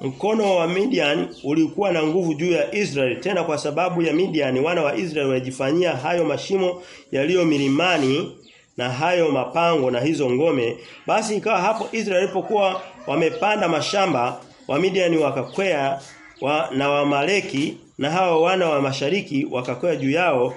Mkono wa Midian ulikuwa na nguvu juu ya Israeli tena kwa sababu ya Midian wana wa Israeli walijifanyia hayo mashimo yaliyo milimani na hayo mapango na hizo ngome basi ikawa hapo Israeli ilipokuwa wamepanda mashamba wa Midian wakakwea wa, na Wamaleki na hao wana wa mashariki wakakwea juu yao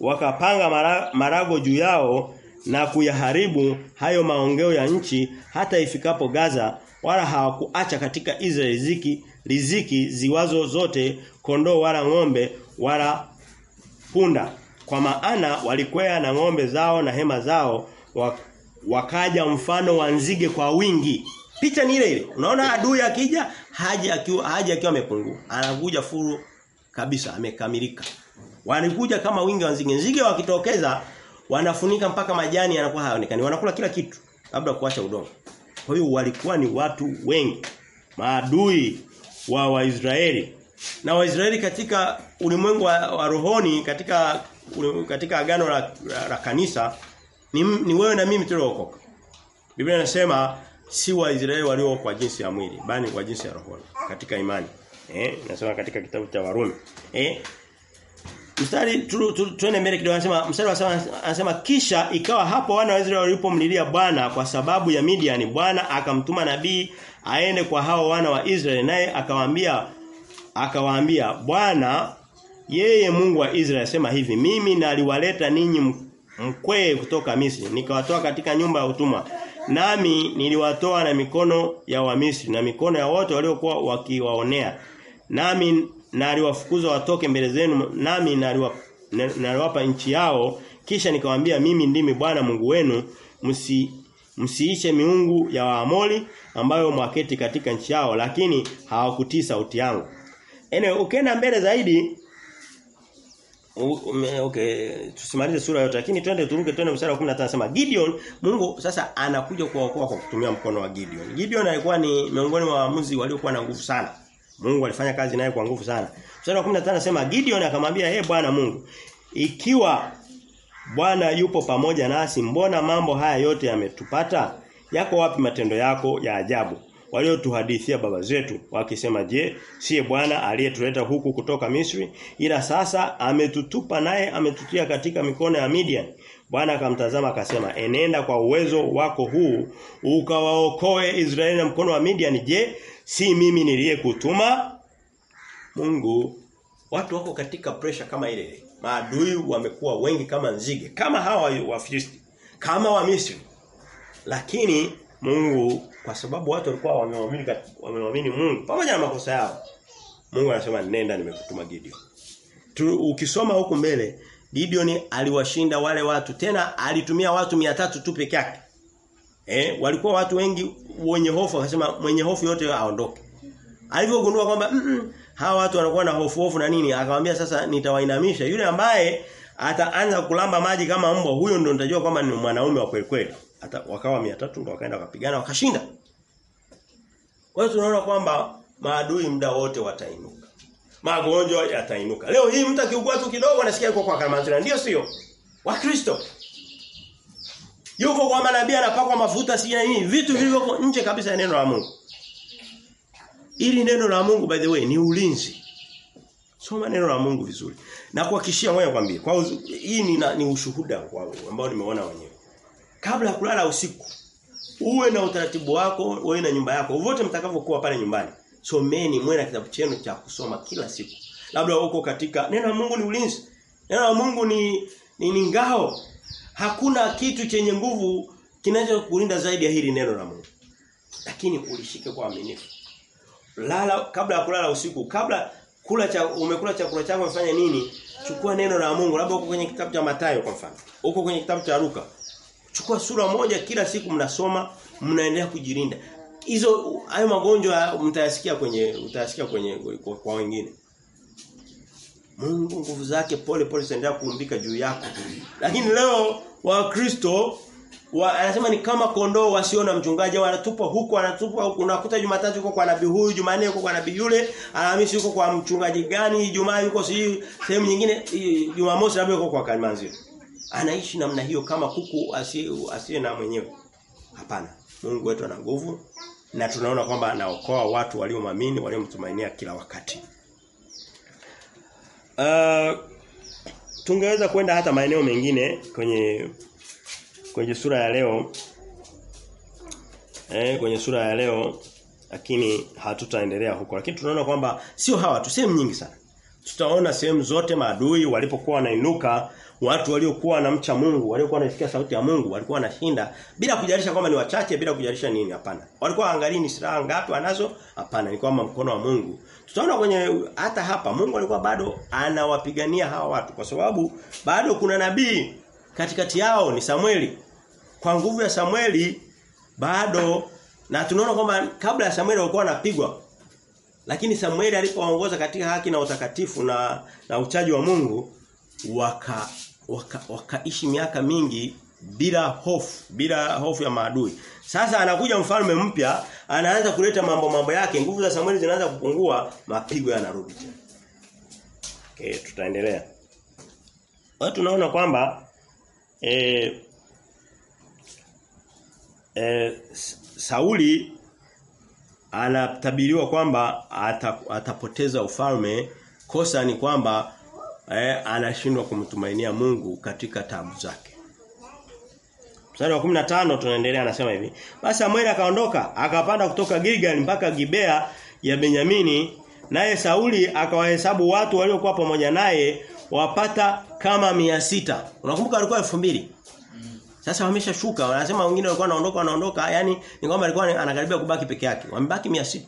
wakapanga mara, marago juu yao na kuyaharibu hayo maongeo ya nchi hata ifikapo Gaza wala hawakuacha katika Israeli riziki riziki ziwazo zote kondoo wala ng'ombe wala punda kwa maana walikwea na ng'ombe zao na hema zao wakaja mfano wa nzige kwa wingi. Picha ni ile ile. Unaona adui akija haja akiwa haja akiwa amepungua. Anakuja furu kabisa amekamilika. Wanakuja kama wingi wa nzige. Nzige wakitokeza wanafunika mpaka majani yanakuwa hayaonekani. Wanakula kila kitu labda kuacha udongo. Kwa hiyo walikuwa ni watu wengi. Maadui wa Waisraeli. Na Waisraeli katika ulimwengu wa, wa rohoni katika katika agano la, la, la kanisa ni, ni wewe na mimi tuliookoka. Biblia inasema si Waisraeli walio kwa jinsi ya mwili bali kwa jinsi ya roho katika imani. Eh, nasema katika kitabu cha Warumi. Eh, Mstari tuende mbele kidogo anasema mstari anasema kisha ikawa hapo wana wa Israeli walipomlilia Bwana kwa sababu ya Midian Bwana akamtuma nabii aende kwa hao wana wa Israeli naye akawaambia akawaambia Bwana yeye Mungu wa Israeli asema hivi mimi naliwaleta ninyi mkwee kutoka Misri nikawatoa katika nyumba ya utumwa. Nami niliwatoa na mikono ya Wamisri na mikono ya wote waliokuwa wakiwaonea. Nami naliwafukuza watoke mbele zenu nami naliwapa nchi yao. Kisha nikamwambia mimi ndimi Bwana Mungu wenu. Msi msiiche miungu ya waamoli ambayo mwaketi katika nchi yao lakini hawakutii sauti yangu. Anyway ukienda mbele zaidi okay tusimalize sura yote lakini twende turuke twende mstari wa 15 anasema Gideon Mungu sasa anakuja kuwaokoa kwa kutumia mkono wa Gideon Gideon alikuwa ni miongoni mwa waamuzi waliokuwa na nguvu sana Mungu alifanya kazi naye kwa nguvu sana. Mstari wa 15 anasema Gideon akamwambia, "Ee Bwana Mungu, ikiwa Bwana yupo pamoja nasi, mbona mambo haya yote yametupata? Yako wapi matendo yako ya ajabu waliotuhadithia baba zetu wakisema, je, siye Bwana aliyetuleta huku kutoka Misri? Ila sasa ametutupa naye ametutia katika mikono ya Midian." Bwana akamtazama akasema, "Enenda kwa uwezo wako huu ukawaokoe Israeli na mkono wa Midian. Je, si mimi niliyekutuma?" Mungu watu wako katika pressure kama ile. Maadui wamekuwa wengi kama nzige, kama hawa wa kama wa Misri. Lakini Mungu kwa sababu watu walikuwa wamemwamini wamemwamini Mungu pamoja na makosa yao. Mungu anasema nenda nimekutuma Gideon. Tu, ukisoma huku mbele Gideon aliwashinda wale watu tena alitumia watu 300 tu peke yake. Eh, walikuwa watu wengi wenye hofu akasema mwenye hofu yote aondoke. Alivyogundua kwamba mm -mm, hawa watu wanakuwa na hofu hofu na nini akamwambia sasa nitawainamisha yule ambaye ataanza kulamba maji kama mbwa huyo ndo nitajua kwamba ni mwanaume wa kweli kweli. Hata wakawa 300 ndo wakaenda wakapigana wakashinda. Kwa hiyo tunaona kwamba maadui muda wote watainuka. Magonjwa yatainuka. Leo hii mtu akiugua tu kidogo anasikia yuko kwa Kalimanjaro. Ndio sio? Wakristo. Yuko kwa manabii anapakwa mafuta si nini vitu vilivyo nje kabisa ya neno la Mungu. Ili neno la Mungu by the way ni ulinzi. Soma neno la Mungu vizuri. Na kuhakikishia moyo kwambie. Kwa hii ni, ni ushuhuda ambao nimeona wenyewe. Kabla ya kulala usiku uwe na utaratibu wako wewe na nyumba yako. Wote mtakavyokuwa pale nyumbani. Someni mwe na kitabu chenu cha kusoma kila siku. Labda uko katika neno la Mungu ni ulinzi. Neno la Mungu ni ni, ni ngao. Hakuna kitu chenye nguvu kinachokulinda zaidi ya hili neno la Mungu. Lakini ulishike kwa aminifu. Lala kabla ya kulala usiku, kabla kula cha umekula chakula chako umefanya nini? Chukua neno la Mungu. Labda uko kwenye kitabu cha Mathayo kwa mfano. Uko kwenye kitabu cha Luka. Chukua sura moja kila siku mnasoma, mnaendelea kujilinda. Hizo hayo magonjwa mtayasikia kwenye utayasikia kwenye kwa, kwa wengine. Mungu nguvu zake pole pole zinaendelea kuumbika juu yako. Lakini leo Wakristo wa, anasema ni kama kondoo wasiona mchungaji wanatupa huku wanatupa huku unakuta Jumatatu yuko kwa nabii huyu Jumanne yuko kwa nabii yule Alhamisi yuko kwa mchungaji gani Ijumaa yuko si sehemu nyingine Jumamosi labda yuko kwa Kalimanzio anaishi namna hiyo kama kuku asiye na mwenyewe. Hapana. Mungu wetu ana nguvu na tunaona kwamba anaokoa watu waliomwamini waliomtumainia kila wakati. Uh, tungeweza kwenda hata maeneo mengine kwenye kwenye sura ya leo. Eh kwenye sura ya leo lakini hatutaendelea huko. Lakini tunaona kwamba sio hawa tu sehemu nyingi sana. Tutaona sehemu zote maadui walipokuwa wanainuka watu waliokuwa na mcha Mungu waliokuwa wanasikia sauti ya Mungu walikuwa wanashinda bila kujarisha kwamba ni wachache bila kujalisha nini hapana. Walikuwa angalii ni silaha ngapi wanazo hapana ni kwamba mkono wa Mungu. Tutaona kwenye hata hapa Mungu alikuwa bado anawapigania hawa watu kwa sababu bado kuna nabii katikati yao ni Samueli. Kwa nguvu ya Samueli bado na tunaona kwamba kabla ya Samueli walikuwa wanapigwa. Lakini Samueli alipoongoza katika haki na utakatifu na na uchaji wa Mungu waka wakaishi waka miaka mingi bila hofu bila hofu ya maadui. Sasa anakuja mfalme mpya, anaanza kuleta mambo mambo yake, nguvu za Samueli zinaanza kupungua, mapigo yanarudi tena. Okay, tutaendelea. Watu tunaona kwamba eh eh Sauli anatabiriwa kwamba atapoteza ufalme kosa ni kwamba eh, anashindwa kumtumainia Mungu katika taabu zake. Mstari wa 15 tunaendelea anasema hivi. Basi Samuel akaondoka, akapanda kutoka Gilgal mpaka Gibea ya Benyamini, naye Sauli akawahesabu watu waliokuwa pamoja naye wapata kama mia sita Unakumbuka walikuwa 2000 sasa wameshashuka, wanasema wengine walikuwa wanaondoka wanaondoka, yani ni kwamba alikuwa anakaribia kubaki peke yake. Wamebaki 600.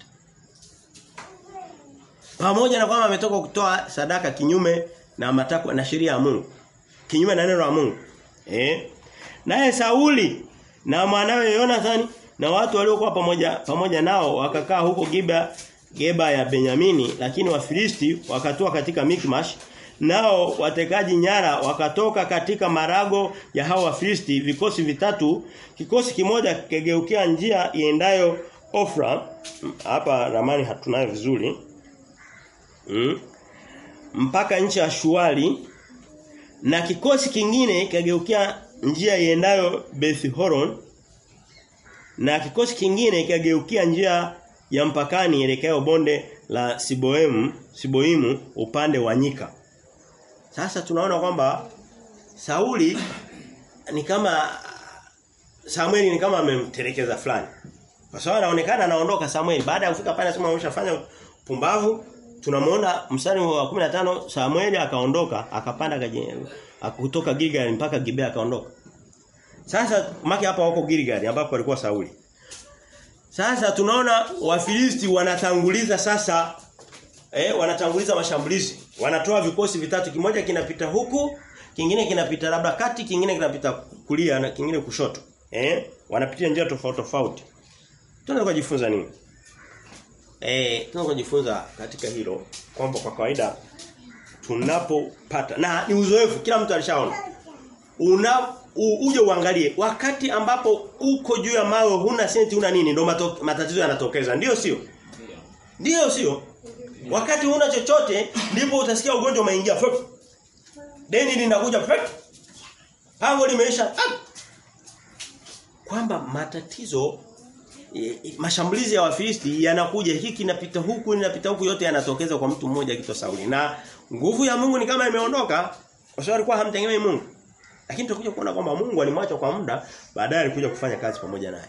Pamoja na kwamba ametoka kutoa sadaka kinyume na matakwa na sheria ya Mungu. Kinyume na neno la Mungu. Eh? Naye Sauli na mwanawe Jonathan na watu waliokuwa pamoja pamoja nao wakakaa huko Giba Geba ya Benyamini lakini Wafilisti wakatoa katika Mikmash nao watekaji nyara wakatoka katika marago ya hao Wafilisti vikosi vitatu kikosi kimoja kigeukia njia iendayo Ofra hapa ramani hatunayo vizuri mm, mpaka nchi ya Shuali na kikosi kingine kageukia njia iendayo Beth Horon na kikosi kingine kageukia njia ya mpakani elekeo bonde la Siboemu Siboimu upande wa nyika. Sasa tunaona kwamba Sauli ni kama Samueli ni kama amemtelekeza fulani. Kwa sababu anaonekana anaondoka Samueli baada ya kufika pale anasema ameshafanya pumbavu tunamuona mstari wa 15 Samueli akaondoka akapanda kutoka Gilgal mpaka Gibea akaondoka. Sasa maki hapa wako Gilgal ambapo alikuwa Sauli. Sasa tunaona Wafilisti wanatanguliza sasa eh wanatanguliza mashambulizi. Wanatoa vikosi vitatu kimoja kinapita huku, kingine kinapita labda kati, kingine kinapita kulia na kingine kushoto. Eh wanapitia njia tofauti tofauti. Tunaweza kujifunza nini? Eh tunaweza kujifunza katika hilo kwamba kwa kawaida tunapopata na ni uzoefu kila mtu alishaona. Una u, uje uangalie wakati ambapo uko juu ya mawe huna senti una nini ndio matatizo yanatokeza. Ndio sio? Ndio sio? Wakati huna chochote ndipo utasikia ugonjwa umeingia deni linakuja pango limeisha kwamba matatizo mashambulizi ya Wafilisti yanakuja hiki kinapita huku inapita huku yote yanatokeza kwa mtu mmoja kitwa Sauli na nguvu ya Mungu ni kama imeondoka kwa sababu alikuwa hamtegemei Mungu lakini tutakuja kuona kwamba Mungu alimwacha kwa muda, baadaye alikuja kufanya kazi pamoja naye.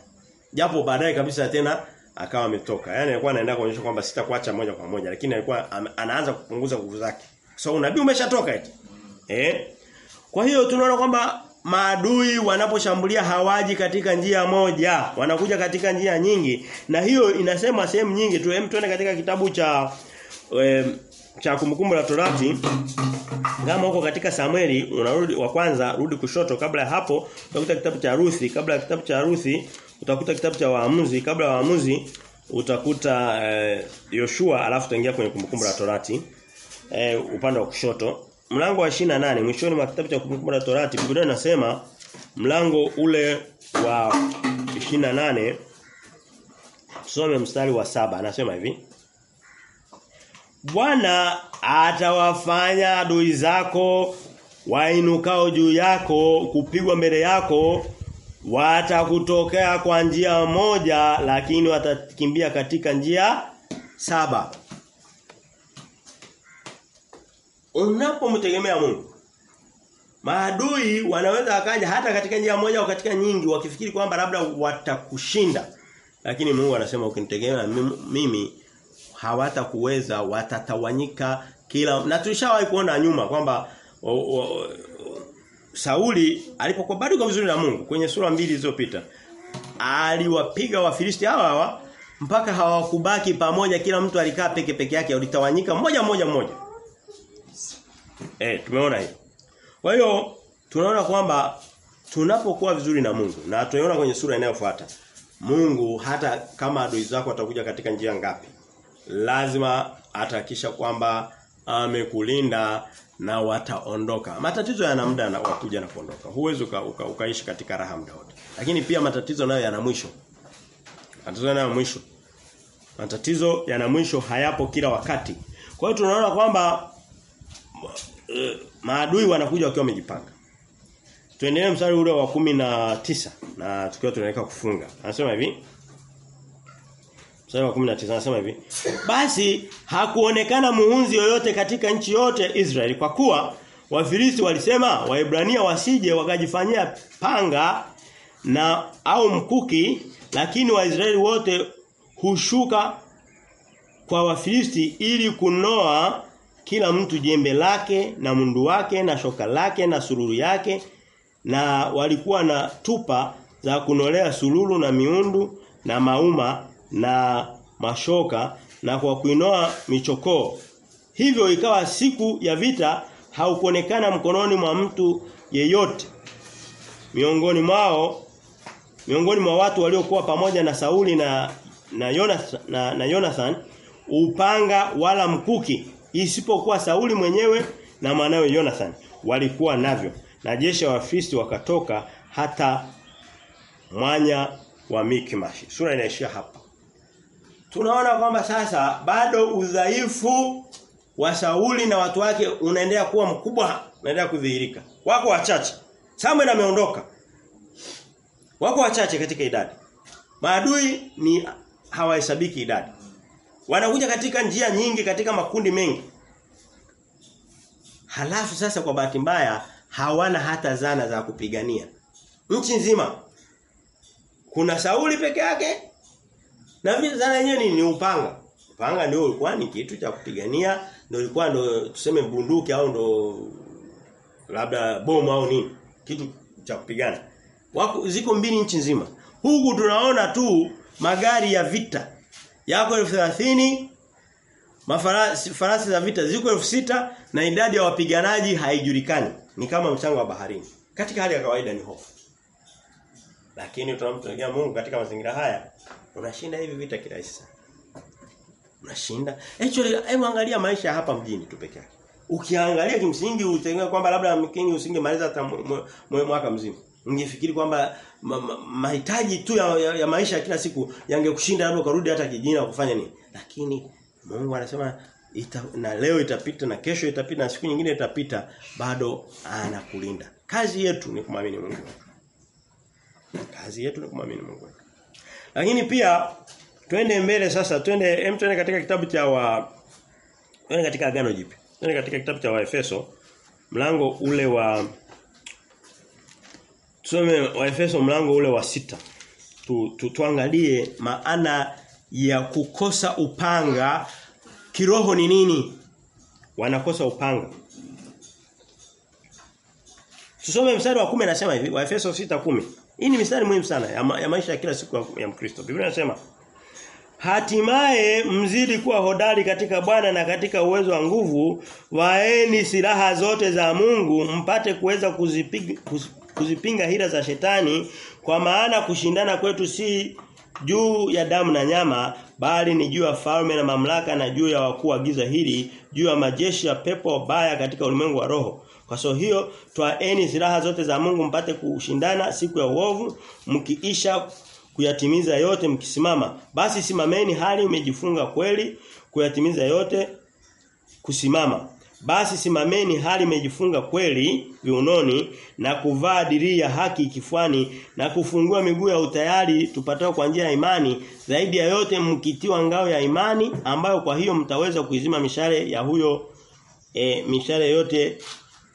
Japo baadaye kabisa tena akawa ametoka. Yaani alikuwa anaenda kuonyesha kwamba sitakuacha moja kwa moja, lakini alikuwa anaanza kupunguza nguvu zake. So, unabii umeshatoka eti. Eh? Kwa hiyo tunaona kwamba maadui wanaposhambulia hawaji katika njia moja, wanakuja katika njia nyingi. Na hiyo inasema sehemu nyingi tu. Hem tuende katika kitabu cha e, cha kumbukumbu la Torati. Kama huko katika Samueli unarudi wa kwanza rudi kushoto. Kabla ya hapo utakuta kitabu cha Ruthi kabla ya kitabu cha Ruthi utakuta kitabu cha Waamuzi. Kabla ya Waamuzi utakuta Yoshua alafu utaingia kwenye kumbukumbu la Torati e, upande wa kushoto mlango wa 28 mwishoni mwa kitabu cha kumbukumbu la Torati Biblia inasema mlango ule wa 28 tusome mstari wa saba anasema hivi Bwana atawafanya adui zako wainukao juu yako kupigwa mbele yako watakutokea kwa njia moja lakini watakimbia katika njia saba. Unapomtegemea Mungu maadui wanaweza wakaja hata katika njia moja au katika nyingi wakifikiri kwamba labda watakushinda. Lakini Mungu anasema ukinitegemea mimi hawatakuweza watatawanyika kila na tulishawahi kuona nyuma kwamba Sauli alipokuwa bado kwa vizuri na Mungu kwenye sura mbili zilizopita aliwapiga wafilisti hawa hawa mpaka hawakubaki pamoja kila mtu alikaa peke peke yake walitawanyika moja moja moja eh tumeona hiyo kwa hiyo tunaona kwamba tunapokuwa vizuri na Mungu na tunaona kwenye sura inayofuata Mungu hata kama adui zako atakuja katika njia ngapi lazima atahakisha kwamba amekulinda na wataondoka. Matatizo yana muda na wakuja na kuondoka. Huwezi uka, uka, ukaishi katika raha muda wote. Lakini pia matatizo nayo yana mwisho. Matatizo yana mwisho. Matatizo yana mwisho hayapo kila wakati. Kwa hiyo tunaona kwamba maadui wanakuja wakiwa wamejipanga. Tuendelee mstari ule wa kumi na tisa na tukiwa tunaelekea kufunga. Anasema hivi Mstari wa 19 anasema hivi. Basi hakuonekana muunzi yoyote katika nchi yote Israeli kwa kuwa Wafilisti walisema Waebrania wasije wakajifanyia panga na au mkuki lakini Waisraeli wote hushuka kwa Wafilisti ili kunoa kila mtu jembe lake na mundu wake na shoka lake na sururu yake. Na walikuwa na tupa za kunolea sululu na miundu na mauma na mashoka na kwa kuinoa michokoo. Hivyo ikawa siku ya vita haukuonekana mkononi mwa mtu yeyote. Miongoni mwao miongoni mwa watu waliokuwa pamoja na Sauli na na Jonathan, na, na Jonathan upanga wala mkuki isipokuwa Sauli mwenyewe na mwanawe Jonathan walikuwa navyo na jeshi la Wafilisti wakatoka hata mwanya wa Mikmash sura inaishia hapa tunaona kwamba sasa bado udhaifu wa Sauli na watu wake unaendelea kuwa mkubwa, unaendelea kudhihirika. Wako wachache. Samuel ameondoka. Wako wachache katika idadi. Maadui ni hawahesabiki idadi. Wanakuja katika njia nyingi katika makundi mengi. Halafu sasa kwa bahati mbaya hawana hata zana za kupigania. Nchi nzima kuna Sauli peke yake na zana yenyewe ni, ni upanga. Upanga ndio ulikuwa ni kitu cha kupigania, ndio ilikuwa ndio tuseme bunduki au ndio labda bomu au nini, kitu cha kupigana. Wako ziko mbili nchi nzima. Huku tunaona tu magari ya vita yako elfu mafarasi farasi za vita ziko elfu sita na idadi ya wapiganaji haijulikani. Ni kama mchanga wa baharini. Katika hali ya kawaida ni hofu. Lakini tunamtumikia Mungu katika mazingira haya unashinda hivi vita kirahisi sana. Unashinda. Actually hebu angalia maisha hapa mjini tu peke yake. Ukiangalia kimsingi utegemea kwamba labda mkini usingemaliza hata mwaka mzima. Ungefikiri kwamba mahitaji ma, ma tu ya, ya, ya maisha kila siku yangekushinda labda ukarudi hata kijijini kufanya nini. Lakini Mungu anasema ita, na leo itapita na kesho itapita na siku nyingine itapita bado anakulinda. Kazi yetu ni kumwamini Mungu. Kazi yetu ni kumwamini Mungu. Lakini pia twende mbele sasa twende hem twende katika kitabu cha wa twende katika agano jipya. Twende katika kitabu cha Waefeso mlango ule wa Tusome Waefeso mlango ule wa sita tu, tu, tuangalie maana ya kukosa upanga kiroho ni nini? Wanakosa upanga. Tusome mstari wa kumi anasema hivi, Waefeso 6:10. Hii ni mstari muhimu sana ya, ma, ya maisha ya kila siku ya Mkristo. Biblia inasema Hatimaye mzidi kuwa hodari katika Bwana na katika uwezo wa nguvu, waeni silaha zote za Mungu mpate kuweza kuzipiga kuzipinga hila za shetani kwa maana kushindana kwetu si juu ya damu na nyama bali ni juu ya falme na mamlaka na juu ya wakuu wa giza hili juu ya majeshi ya pepo baya katika ulimwengu wa roho. Kwa so hiyo twaeni silaha zote za Mungu mpate kushindana siku ya uovu mkiisha kuyatimiza yote mkisimama. Basi simameni hali umejifunga kweli kuyatimiza yote kusimama basi simameni hali imejifunga kweli viunoni na kuvaa dirii ya haki kifuani na kufungua miguu ya utayari tupatao kwa njia ya imani. Zaidi ya yote mkitiwa ngao ya imani ambayo kwa hiyo mtaweza kuizima mishale ya huyo e, mishale yote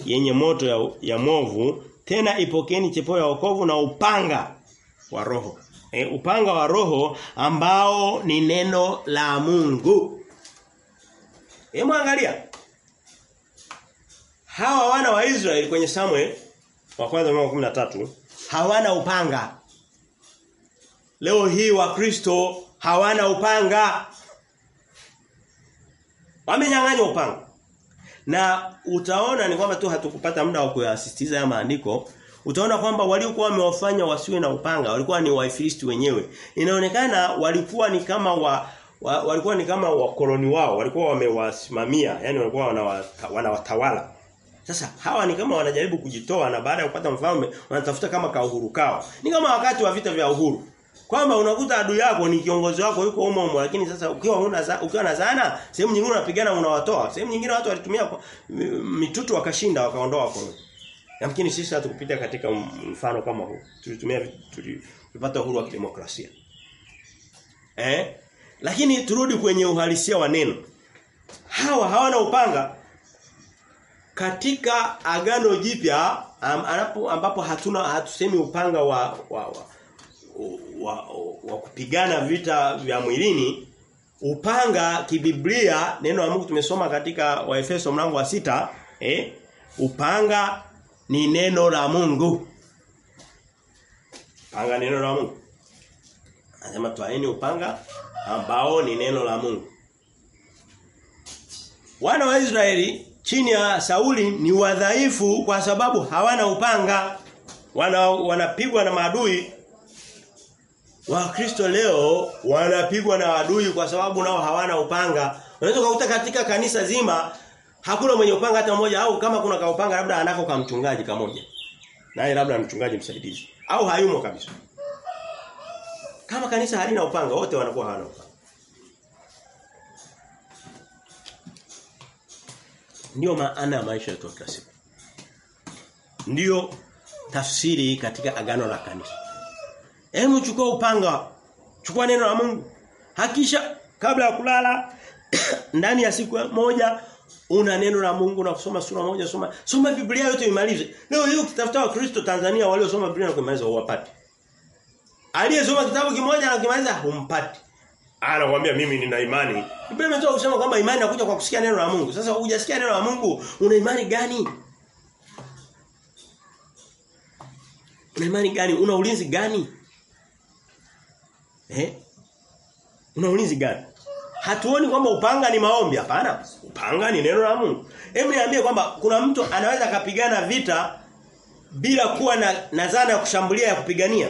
yenye moto ya, ya movu tena ipokeni chepo ya wokovu na upanga wa roho e, upanga wa roho ambao ni neno la Mungu. Hebu angalia hawa wana wa Israeli kwenye Samuel wa kwanza mlango 13 hawana upanga. Leo hii wa Kristo hawana upanga. Wamenyang'anywa upanga. Na utaona ni kwamba tu hatukupata muda wa kuyasisitiza ya maandiko, utaona kwamba waliokuwa wamewafanya wasiwe na upanga walikuwa ni Waifilisti wenyewe. Inaonekana walikuwa ni kama wa wa, walikuwa ni kama wakoloni wao, walikuwa wamewasimamia, yani walikuwa wanawatawala. Sasa hawa ni kama wanajaribu kujitoa na baada ya kupata mfalme wanatafuta kama ka uhuru kao. Ni kama wakati wa vita vya uhuru. Kwamba unakuta adui yako ni kiongozi wako yuko humo humo lakini sasa ukiwa una ukiwa na zana, sehemu nyingine unapigana unawatoa. Sehemu nyingine watu walitumia mitutu wakashinda wakaondoa wakoloni. Yamkini sisi hatukupita katika mfano kama huu. Tulitumia tulipata uhuru wa kidemokrasia. Eh? Lakini turudi kwenye uhalisia wa neno. Hawa hawana upanga katika agano jipya um, ambapo hatuna hatusemi upanga wa wa, wa, wa, wa kupigana vita vya mwilini upanga kibiblia neno la Mungu tumesoma katika Waefeso mlango wa sita eh upanga ni neno la Mungu. Upanga neno la Mungu. Anasema twaeni upanga ambao ni neno la Mungu. Wana wa Israeli chini ya Sauli ni wadhaifu kwa sababu hawana upanga. Wana wanapigwa na maadui. Wakristo leo wanapigwa na adui kwa sababu nao hawana upanga. Unaweza kukuta katika kanisa zima hakuna mwenye upanga hata mmoja au kama kuna kaupanga labda anako kama mchungaji kamoja. Naye labda mchungaji msaidizi. Au hayumo kabisa. Kama kanisa halina upanga wote wanakuwa hawana upanga Ndiyo maana ya maisha yetu kila siku. Ndiyo tafsiri katika agano la kanisa. Hebu chukua upanga. Chukua neno la Mungu. Hakisha kabla ya kulala ndani ya siku moja una neno la Mungu na kusoma sura moja soma soma Biblia yote imalize. Leo hii ukitafuta wa Kristo Tanzania waliosoma Biblia na kumaliza huwapati. Aliyesoma kitabu kimoja na kumaliza humpati. Anakuambia mimi nina imani. Biblia imetoa kusema kwamba imani inakuja kwa kusikia neno la Mungu. Sasa hujasikia neno la Mungu, una imani gani? Una imani gani? Una ulinzi gani? Eh? Una ulinzi gani? Hatuoni kwamba upanga ni maombi hapana. Upanga ni neno la Mungu. Hebu niambie kwamba kuna mtu anaweza akapigana vita bila kuwa na, na zana ya kushambulia ya kupigania.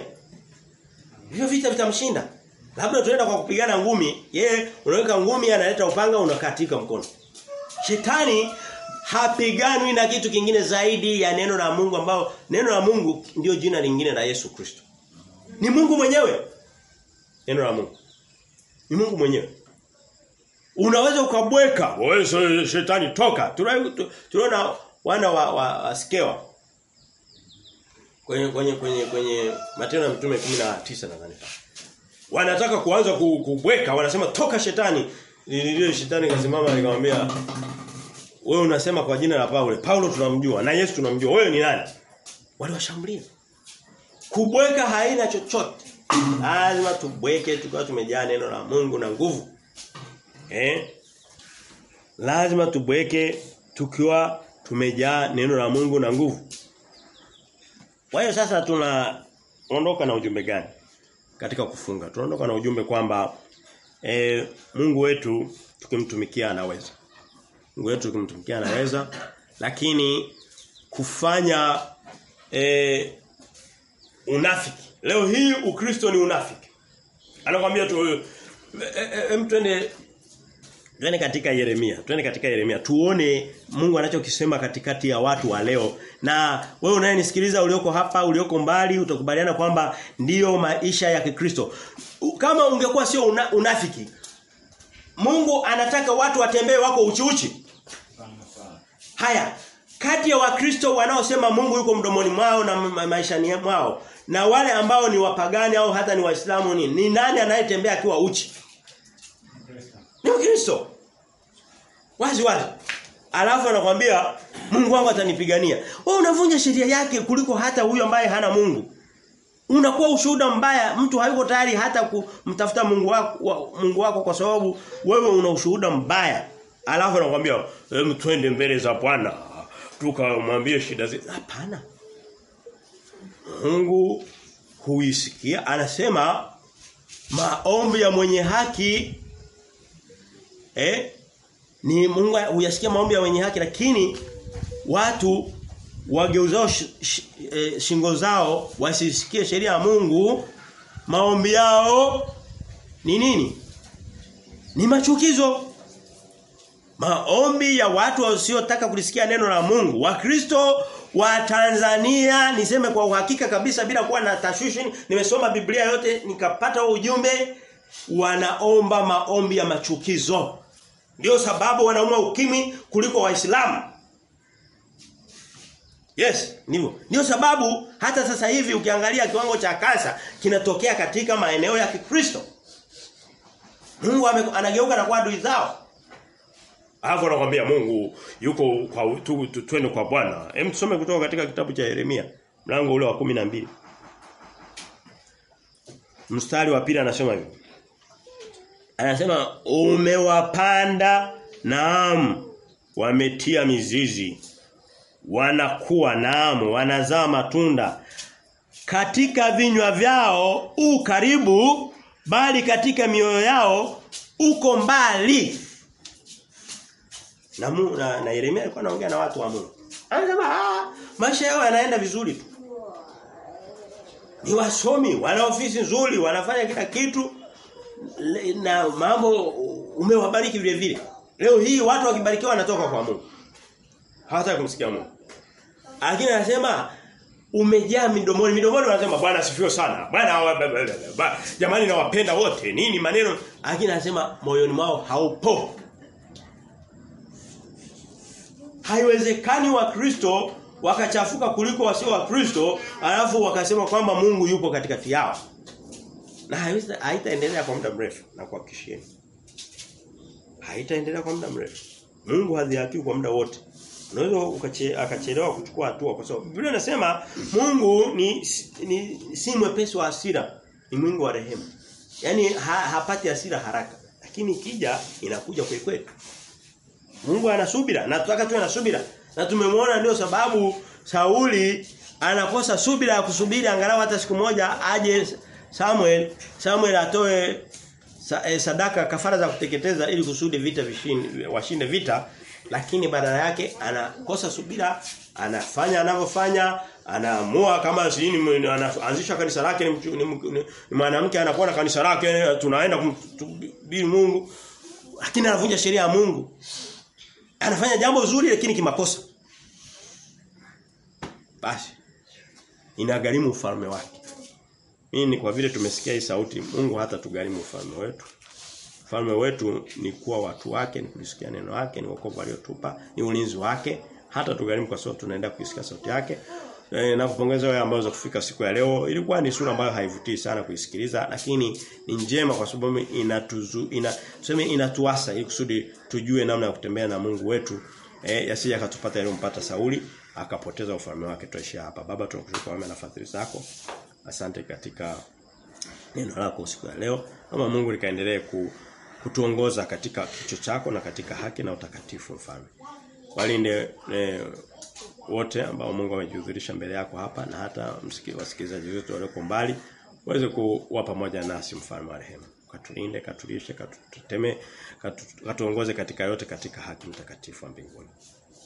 Hivyo vita vitamshinda. Labda tunaenda kwa kupigana ngumi, yeye unaweka ngumi analeta upanga unakatika mkono. Shetani hapiganwi na kitu kingine zaidi ya neno la Mungu ambao neno la Mungu ndio jina lingine la Yesu Kristo. Ni Mungu mwenyewe. Neno la Mungu. Ni Mungu mwenyewe. Unaweza ukabweka, wewe shetani toka. Tunaona wana wa, wa, wa skewa. Kwenye kwenye kwenye kwenye Matendo ya Mitume 19 nadhani. Wanataka kuanza kubweka, wanasema toka shetani. ndio shetani kasimama nikamwambia wewe unasema kwa jina la Paulo. Paulo tunamjua na Yesu tunamjua. Wewe ni nani? Waliwashambulia. Kubweka haina chochote. Lazima tubweke tukiwa tumejaa neno la Mungu na nguvu. Eh? Lazima tubweke tukiwa tumejaa neno la Mungu na nguvu. Kwa hiyo sasa tunaondoka na ujumbe gani katika kufunga? Tunaondoka na ujumbe kwamba e, Mungu wetu tukimtumikia anaweza. Mungu wetu tukimtumikia anaweza lakini kufanya e, unafiki. Leo hii Ukristo ni unafiki. Anakuambia tu hem twende twende katika Yeremia. Twende katika Yeremia. Tuone Mungu anachokisema katikati ya watu wa leo. Na wewe unayenisikiliza ulioko hapa, ulioko mbali, utakubaliana kwamba ndiyo maisha ya Kikristo. Kama ungekuwa sio una, unafiki. Mungu anataka watu watembee wako uchi uchi. Haya, kati ya Wakristo wanaosema Mungu yuko mdomoni mwao na ma maishani mwao na wale ambao ni wapagani au hata ni waislamu ni ni nani anayetembea akiwa uchi? Ni Kristo. Wazi wazi. Alafu anakuambia Mungu wangu atanipigania. Wewe unavunja sheria yake kuliko hata huyo ambaye hana Mungu. Unakuwa ushuhuda mbaya, mtu hayuko tayari hata kumtafuta Mungu wako wa, Mungu wako kwa sababu wewe una ushuhuda mbaya. Alafu anakuambia, "Hem twende mbele za Bwana." Tukamwambie shida zetu. Hapana. Mungu huisikia anasema maombi ya mwenye haki eh ni Mungu huyasikia maombi ya wenye haki lakini watu wageuzao sh, sh, e, shingo zao wasisikie sheria ya Mungu maombi yao ni nini? Ni machukizo. Maombi ya watu wasiotaka kulisikia neno la Mungu. Wakristo wa Tanzania niseme kwa uhakika kabisa bila kuwa na tashwishi nimesoma Biblia yote nikapata ujumbe wanaomba maombi ya machukizo. Ndio sababu wanaumwa ukimwi kuliko waislamu. Yes, ndivyo. Ndio sababu hata sasa hivi ukiangalia kiwango cha kansa kinatokea katika maeneo ya Kikristo. Mungu anageuka na kwa adui zao. Alafu anakuambia Mungu yuko kwa tu, tu, twende kwa Bwana. Hem tusome kutoka katika kitabu cha Yeremia mlango ule wa kumi na mbili Mstari wa pili anasema hivi. Anasema umewapanda naam wametia mizizi wanakuwa naam wanazaa matunda katika vinywa vyao u karibu bali katika mioyo yao uko mbali na, mu, na, na Yeremia alikuwa anaongea na watu wa Mungu. Anasema ah maisha yao yanaenda vizuri tu. Ni wasomi, wana ofisi nzuri, wanafanya kila kitu na mambo umewabariki vile vile. Leo hii watu wakibarikiwa wanatoka kwa Mungu. Hawataka kumsikia Mungu. Lakini anasema umejaa midomoni midomoni wanasema bwana asifiwe sana. Bwana jamani nawapenda wote. Nini maneno? Lakini anasema moyoni mwao haupo. haiwezekani wa Kristo wakachafuka kuliko wasio wa Kristo alafu wakasema kwamba Mungu yupo katikati yao. Na haitaendelea kwa muda mrefu na kuhakikishieni. Haitaendelea kwa muda mrefu. Mungu hadhihakiwi kwa muda wote. Unaweza akachelewa kuchukua hatua kwa sababu Biblia inasema Mungu ni, ni si mwepesi wa hasira, ni Mungu wa rehema. Yaani ha, hapati hasira haraka, lakini ikija inakuja kweli kweli. Mungu ana subira na tunataka tuwe na subira. Na tumemwona ndio sababu Sauli anakosa subira ya kusubiri angalau hata siku moja aje Samuel Samuel atoe sa, e, sadaka kafara za kuteketeza ili kusudi vita vishinde washinde vita lakini badala yake anakosa subira anafanya anavyofanya anaamua kama sini anaanzisha kanisa lake ni, ni, ni, ni mwanamke anakuwa na kanisa lake tunaenda kumhubiri Mungu lakini anavunja sheria ya Mungu. Anafanya jambo zuri lakini kimakosa. Basi inagharimu ufalme wake mimi kwa vile tumesikia hii sauti Mungu hata tugharimu ufalme wetu. Ufalme wetu ni kuwa watu wake ni kulisikia neno lake ni wokovu aliotupa ni ulinzi wake. Hata tugharimu kwa sababu tunaenda kuisikia sauti yake. E, na kupongeza wale ambao kufika siku ya leo. Ilikuwa ni sura ambayo haivutii sana kuisikiliza lakini ni njema kwa sababu inatuzu ina tuseme inatuasa ili kusudi tujue namna ya kutembea na Mungu wetu. Eh yasije akatupata yaliyompata Sauli akapoteza ufalme wake. Tuishia hapa. Baba tunakushukuru kwa na fadhili zako asante katika neno lako siku ya leo. Kama Mungu likaendelee ku, kutuongoza katika kicho chako na katika haki na utakatifu mfalme. Walinde e, wote ambao Mungu amejihudhurisha mbele yako hapa na hata wasikilizaji wetu walioko mbali waweze kuwa pamoja nasi mfalme wa rehema. Katulinde katulishe katuteme katu, katuongoze katika yote katika haki mtakatifu wa mbinguni.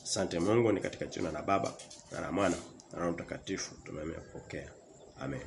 Asante Mungu ni katika jina la baba na la mwana na Roho mtakatifu tumemea kupokea 阿妹